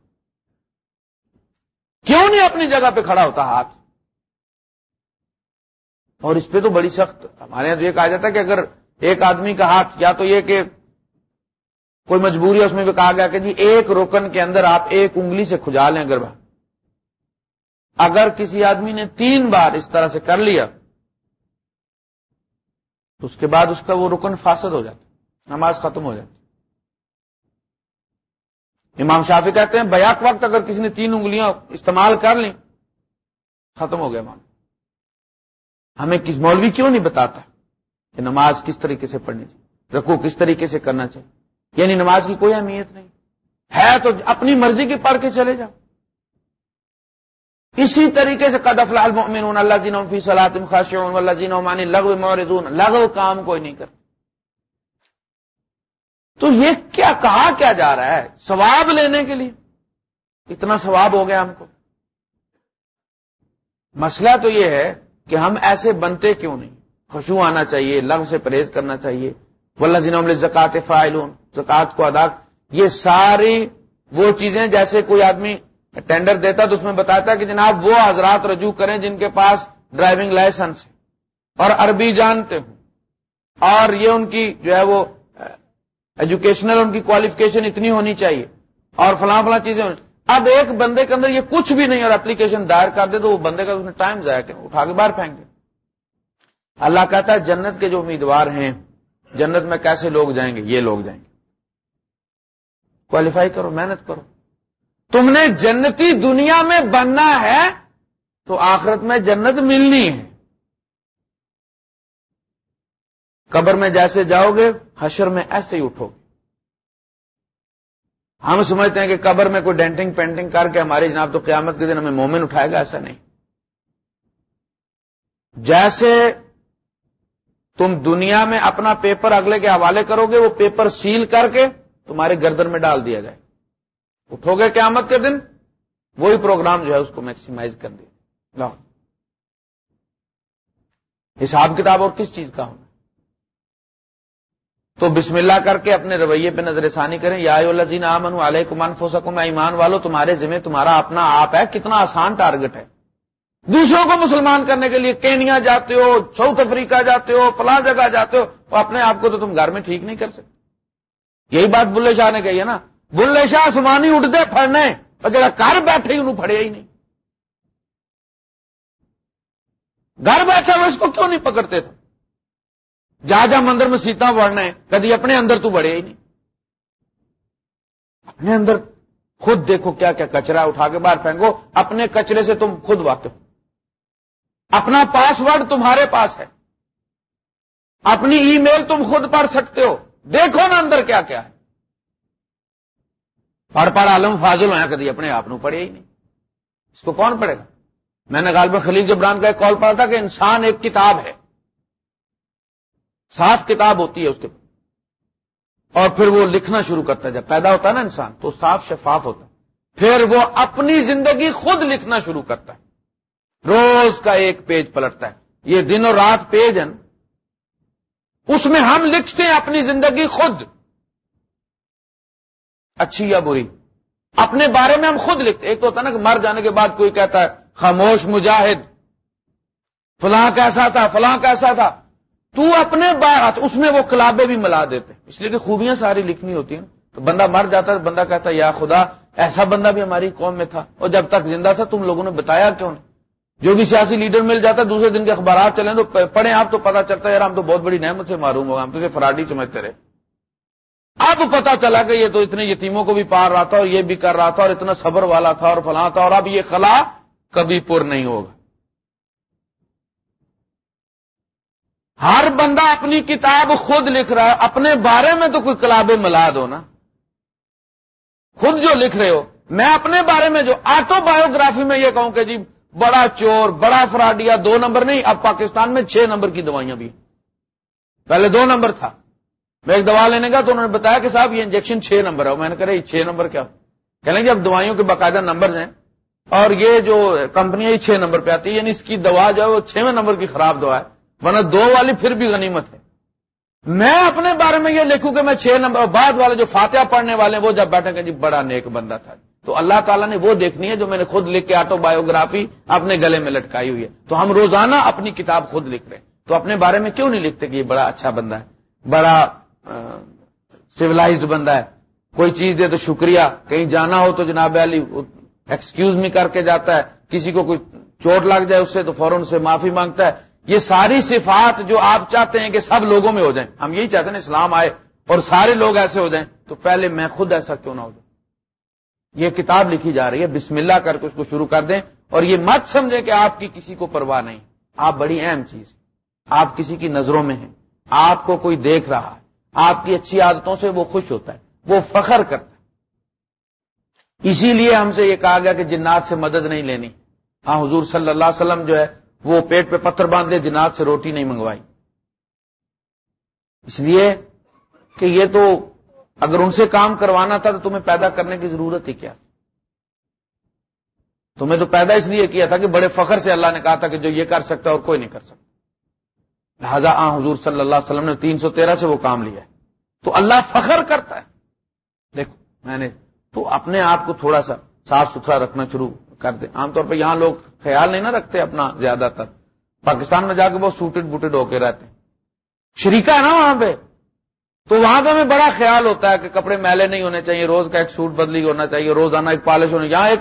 کیوں نہیں اپنی جگہ پہ کھڑا ہوتا ہاتھ؟ اور اس پہ تو بڑی سخت، ہمارے یہاں تو یہ کہا جاتا ہے کہ اگر ایک آدمی کا ہاتھ، یا تو یہ کہ کوئی مجبوری ہے، اس میں بھی کہا گیا کہ جی ایک روکن کے اندر آپ ایک انگلی سے کھجا لیں اگر اگر کسی آدمی نے تین بار اس طرح سے کر لیا، تو اس کے بعد اس کا وہ رکن فاسد ہو جاتا، نماز ختم ہو جاتی۔ امام شافی کہتے ہیں، بیاک وقت اگر کسی نے تین انگلیاں استعمال کر لیں، ختم ہو گیا امام ہمیں کس مولوی کیوں نہیں بتاتا کہ نماز کس طریقے سے پڑھنی چاہیے؟ رکو کس طریقے سے کرنا چاہیے؟ یعنی نماز کی کوئی اہمیت نہیں۔ ہے تو اپنی مرضی کی پڑھ کے چلے جاؤ۔ اسی طریقے سے قد افلال المؤمنون اللہ جین فی صلاحم خاشعون اللہ جین مانی لغو موردون لغو کام کوئی نہیں کرتا۔ تو یہ کیا کہا کیا جا رہا ہے؟ ثواب لینے کے لیے۔ اتنا ثواب ہو گیا ہم کو۔ مسئلہ تو یہ ہے کہ ہم ایسے بنتے کیوں نہیں؟ خوشبو آنا چاہیے لغ سے پرہیز کرنا چاہیے۔ ولہ زین زکات فائلون زکات کو ادا یہ ساری وہ چیزیں جیسے کوئی آدمی ٹینڈر دیتا تو اس میں بتاتا ہے کہ جناب وہ حضرات رجوع کریں جن کے پاس ڈرائیونگ لائسنس ہے اور عربی جانتے ہوں۔ اور یہ ان کی جو ہے وہ ایجوکیشنل ان کی کوالیفکیشن اتنی ہونی چاہیے۔ اور فلاں فلاں چیزیں اب ایک بندے کے اندر یہ کچھ بھی نہیں اور اپلیکیشن دائر کر دے تو وہ بندے کا اس نے ٹائم ضائع کر اٹھا کے باہر پھینک دے اللہ کہتا ہے جنت کے جو امیدوار ہیں، جنت میں کیسے لوگ جائیں گے؟ یہ لوگ جائیں گے۔ کوالیفائی کرو، محنت کرو۔ تم نے جنتی دنیا میں بننا ہے تو آخرت میں جنت ملنی ہے۔ قبر میں جیسے جاؤ گے، حشر میں ایسے ہی اٹھو گے۔ ہم سمجھتے ہیں کہ قبر میں کوئی ڈینٹنگ پینٹنگ کر کے ہماری جناب تو قیامت کے دن ہمیں مومن اٹھائے گا، ایسا نہیں۔ جیسے تم دنیا میں اپنا پیپر اگلے کے حوالے کرو گے، وہ پیپر سیل کر کے تمہارے گردن میں ڈال دیا جائے۔ اٹھو گے قیامت کے دن، وہی پروگرام جو ہے اس کو میکسیمائز کر دیا۔ لاؤ۔ حساب کتاب اور کس چیز کا ہونا؟ تو بسم اللہ کر کے اپنے رویے پہ نظر ثانی کریں۔ یا جین امن علیہ کمان فوسکم ایمان والو، تمہارے ذمہ، تمہارا اپنا آپ ہے۔ کتنا آسان ٹارگٹ ہے۔ دوسروں کو مسلمان کرنے کے لیے کینیا جاتے ہو ساؤتھ افریقہ جاتے ہو، فلاں جگہ جاتے ہو تو اپنے آپ کو تو تم گھر میں ٹھیک نہیں کر سکتے۔ یہی بات بلے شاہ نے کہی ہے نا۔ بلے شاہ سمانی اٹھ دے پڑنے جگہ گھر بیٹھے ہی انہوں پڑے ہی نہیں۔ گھر بیٹھے وہ اس کو کیوں نہیں پکڑتے تھے جا جا مندر میں سیتا بڑھنا ہے کدی اپنے اندر تو بڑھے ہی نہیں اپنے اندر خود دیکھو کیا کیا کچرا اٹھا کے باہر پھینکو اپنے کچرے سے تم خود واقف اپنا پاس ورڈ تمہارے پاس ہے اپنی ای میل تم خود پڑھ سکتے ہو دیکھو نا اندر کیا کیا ہے پڑھ پڑھ عالم فاضل ہویا کدی اپنے آپ پڑھے ہی نہیں اس کو کون پڑھے گا میں نے غالب خلیل جبران کا ایک کال پڑھا تھا کہ انسان ایک کتاب ہے صاف کتاب ہوتی ہے اس کے اور پھر وہ لکھنا شروع کرتا ہے۔ جب پیدا ہوتا ہے نا انسان، تو صاف شفاف ہوتا ہے۔ پھر وہ اپنی زندگی خود لکھنا شروع کرتا ہے۔ روز کا ایک پیج پلٹتا ہے۔ یہ دن اور رات پیج ہے اس میں ہم لکھتے ہیں اپنی زندگی خود۔ اچھی یا بری؟ اپنے بارے میں ہم خود لکھتے ایک تو ہوتا ہے نا کہ مر جانے کے بعد کوئی کہتا ہے، خاموش، مجاہد، فلاں کیسا تھا، فلاں کیسا تھا۔ تو اپنے بات اس میں وہ کلابے بھی ملا دیتے۔ اس لیے کہ خوبیاں ساری لکھنی ہوتی ہیں۔ تو بندہ مر جاتا ہے، بندہ کہتا ہے، یا خدا، ایسا بندہ بھی ہماری قوم میں تھا۔ اور جب تک زندہ تھا، تم لوگوں نے بتایا کیوں نہیں؟ جو بھی سیاسی لیڈر مل جاتا ہے، دوسرے دن کے اخبارات چلیں تو پڑھیں آپ تو پتا چلتا ہے، یار ہم تو بہت بڑی نعمت سے معروم ہوگا ہم تو فراڈی سمجھتے رہے۔ اب پتا چلا کہ یہ تو اتنے یتیموں کو بھی پار رہا تھا، اور یہ بھی کر رہا تھا، اور اتنا صبر والا تھا، اور فلاں تھا، اور اب یہ خلا کبھی پر نہیں ہوگا۔ ہر بندہ اپنی کتاب خود لکھ رہا ہے۔ اپنے بارے میں تو کوئی کلاب ملا دو نا۔ خود جو لکھ رہے ہو۔ میں اپنے بارے میں جو آٹو بایوگرافی میں یہ کہوں کہ جی بڑا چور، بڑا فراڈیا، دو نمبر نہیں، اب پاکستان میں چھ نمبر کی دوائیاں بھی پہلے دو نمبر تھا۔ میں ایک دوا لینے کا تو انہوں نے بتایا کہ صاحب یہ انجیکشن چھ نمبر ہے۔ میں نے کہا چھ نمبر کیا؟ کہ لیں گے اب دوائیوں کے باقاعدہ نمبر ہیں۔ اور یہ جو کمپنیاں، یہ چھ نمبر پہ آتی ہے۔ یعنی اس کی دوا جو ہے، وہ چھویں نمبر کی خراب دوا ہے۔ ورنہ دو والی پھر بھی غنیمت ہے۔ میں اپنے بارے میں یہ لکھوں کہ میں چھ نمبر، بعد والے جو فاتحہ پڑھنے والے وہ جب بیٹھے گا جی بڑا نیک بندہ تھا۔ تو اللہ تعالیٰ نے وہ دیکھنی ہے جو میں نے خود لکھ کے آٹو بایوگرافی اپنے گلے میں لٹکائی ہوئی ہے۔ تو ہم روزانہ اپنی کتاب خود لکھ رہے ہیں۔ تو اپنے بارے میں کیوں نہیں لکھتے کہ یہ بڑا اچھا بندہ ہے؟ بڑا سولہ بندہ ہے۔ کوئی چیز دے تو شکریہ۔ کہیں جانا ہو تو جناب علی ایکسکیوز می کر کے جاتا ہے۔ کسی کو کوئی چوٹ لگ جائے اس سے تو فوراً سے معافی مانگتا ہے۔ یہ ساری صفات جو آپ چاہتے ہیں کہ سب لوگوں میں ہو جائیں۔ ہم یہی چاہتے ہیں اسلام آئے اور سارے لوگ ایسے ہو جائیں تو پہلے میں خود ایسا کیوں نہ ہو جاؤں۔ یہ کتاب لکھی جا رہی ہے، بسم اللہ کر کے اس کو شروع کر دیں اور یہ مت سمجھیں کہ آپ کی کسی کو پرواہ نہیں۔ آپ بڑی اہم چیز آپ کسی کی نظروں میں ہیں۔ آپ کو کوئی دیکھ رہا ہے۔ آپ کی اچھی عادتوں سے وہ خوش ہوتا ہے، وہ فخر کرتا ہے۔ اسی لیے ہم سے یہ کہا گیا کہ جنات سے مدد نہیں لینی۔ ہاں حضور صلی اللہ علیہ وسلم جو ہے وہ پیٹ پہ پتھر باندھ دے جنات سے روٹی نہیں منگوائی۔ اس لیے کہ یہ تو اگر ان سے کام کروانا تھا تو تمہیں پیدا کرنے کی ضرورت ہی کیا۔ تمہیں تو پیدا اس لیے کیا تھا کہ بڑے فخر سے اللہ نے کہا تھا کہ جو یہ کر سکتا اور کوئی نہیں کر سکتا۔ لہذا آ حضور صلی اللہ علیہ وسلم نے تین سو تیرہ سے وہ کام لیا تو اللہ فخر کرتا ہے۔ دیکھو، میں نے تو اپنے آپ کو تھوڑا سا صاف ستھرا رکھنا شروع کر دیں عام طور پہ یہاں لوگ خیال نہیں نہ رکھتے اپنا زیادہ تر۔ پاکستان میں جا کے بہت سوٹڈ بوٹڈ ہو کے رہتے شریکا ہے نا وہاں پہ۔ تو وہاں پہ ہمیں بڑا خیال ہوتا ہے کہ کپڑے میلے نہیں ہونے چاہیے، روز کا ایک سوٹ بدلی ہونا چاہیے، روزانہ ایک پالش ہونا یہاں ایک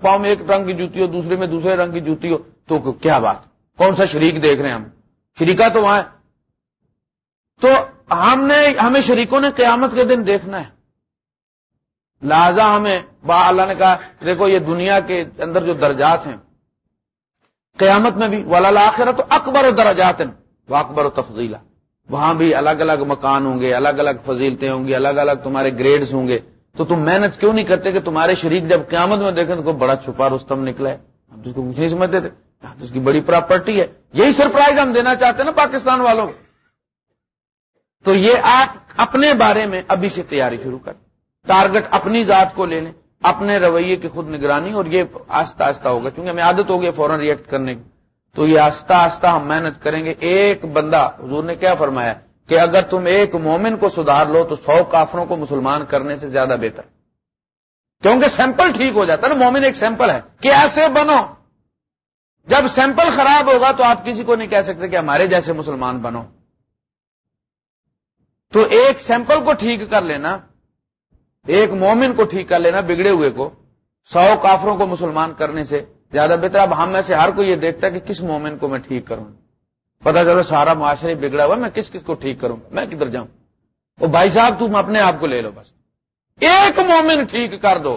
پاؤں میں ایک رنگ کی جوتی ہو، دوسرے میں دوسرے رنگ کی جوتی ہو، تو کیا بات؟ کون سا شریک دیکھ رہے ہیں ہم؟ شریکا تو وہاں تو ہم نے ہمیں شریکوں نے قیامت کے دن دیکھنا ہے۔ لہذا ہمیں با اللہ نے کہا، دیکھو یہ دنیا کے اندر جو درجات ہیں، قیامت میں بھی ولا آخر تو اکبر و درجات ہیں وہ اکبر و تفضیلہ۔ وہاں بھی الگ الگ مکان ہوں گے، الگ الگ فضیلتیں ہوں گی، الگ الگ تمہارے گریڈز ہوں گے۔ تو تم محنت کیوں نہیں کرتے کہ تمہارے شریک جب قیامت میں دیکھیں تو بڑا چھپا رستم نکلا ہے؟ ہم تو اس کو کچھ نہیں سمجھتے تھے۔ اس کی بڑی پراپرٹی ہے۔ یہی سرپرائز ہم دینا چاہتے ہیں نا پاکستان والوں کو۔ تو یہ آپ اپنے بارے میں ابھی سے تیاری شروع کر ٹارگٹ اپنی ذات کو لے لیں اپنے رویے کی خود نگرانی، اور یہ آہستہ آہستہ ہوگا۔ کیونکہ ہمیں عادت ہوگی فوراً ریئیکٹ کرنے کی۔ تو یہ آستہ آستہ ہم محنت کریں گے۔ ایک بندہ، حضور نے کیا فرمایا؟ کہ اگر تم ایک مومن کو سدھار لو تو سو کافروں کو مسلمان کرنے سے زیادہ بہتر۔ کیونکہ سیمپل ٹھیک ہو جاتا ہے نا، مومن ایک سیمپل ہے۔ کہ ایسے بنو۔ جب سیمپل خراب ہوگا تو آپ کسی کو نہیں کہہ سکتے کہ ہمارے جیسے مسلمان بنو۔ تو ایک سیمپل کو ٹھیک کر لینا ایک مومن کو ٹھیک کر لینا بگڑے ہوئے کو، سو کافروں کو مسلمان کرنے سے زیادہ بہتر۔ اب ہم میں سے ہر کوئی یہ دیکھتا ہے کہ کس مومن کو میں ٹھیک کروں۔ پتا چلو سارا معاشرے بگڑا ہوا میں کس کس کو ٹھیک کروں، میں کدھر جاؤں۔ وہ بھائی صاحب، تم اپنے آپ کو لے لو بس۔ ایک مومن ٹھیک کر دو۔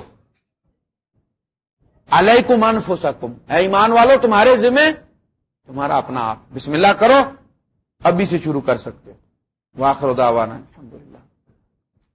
علیکم انفسکم۔ اے ایمان والو، تمہارے ذمہ تمہارا اپنا آپ۔ بسم اللہ کرو، ابھی سے شروع کر سکتے واخر دعوانا الحمدللہ۔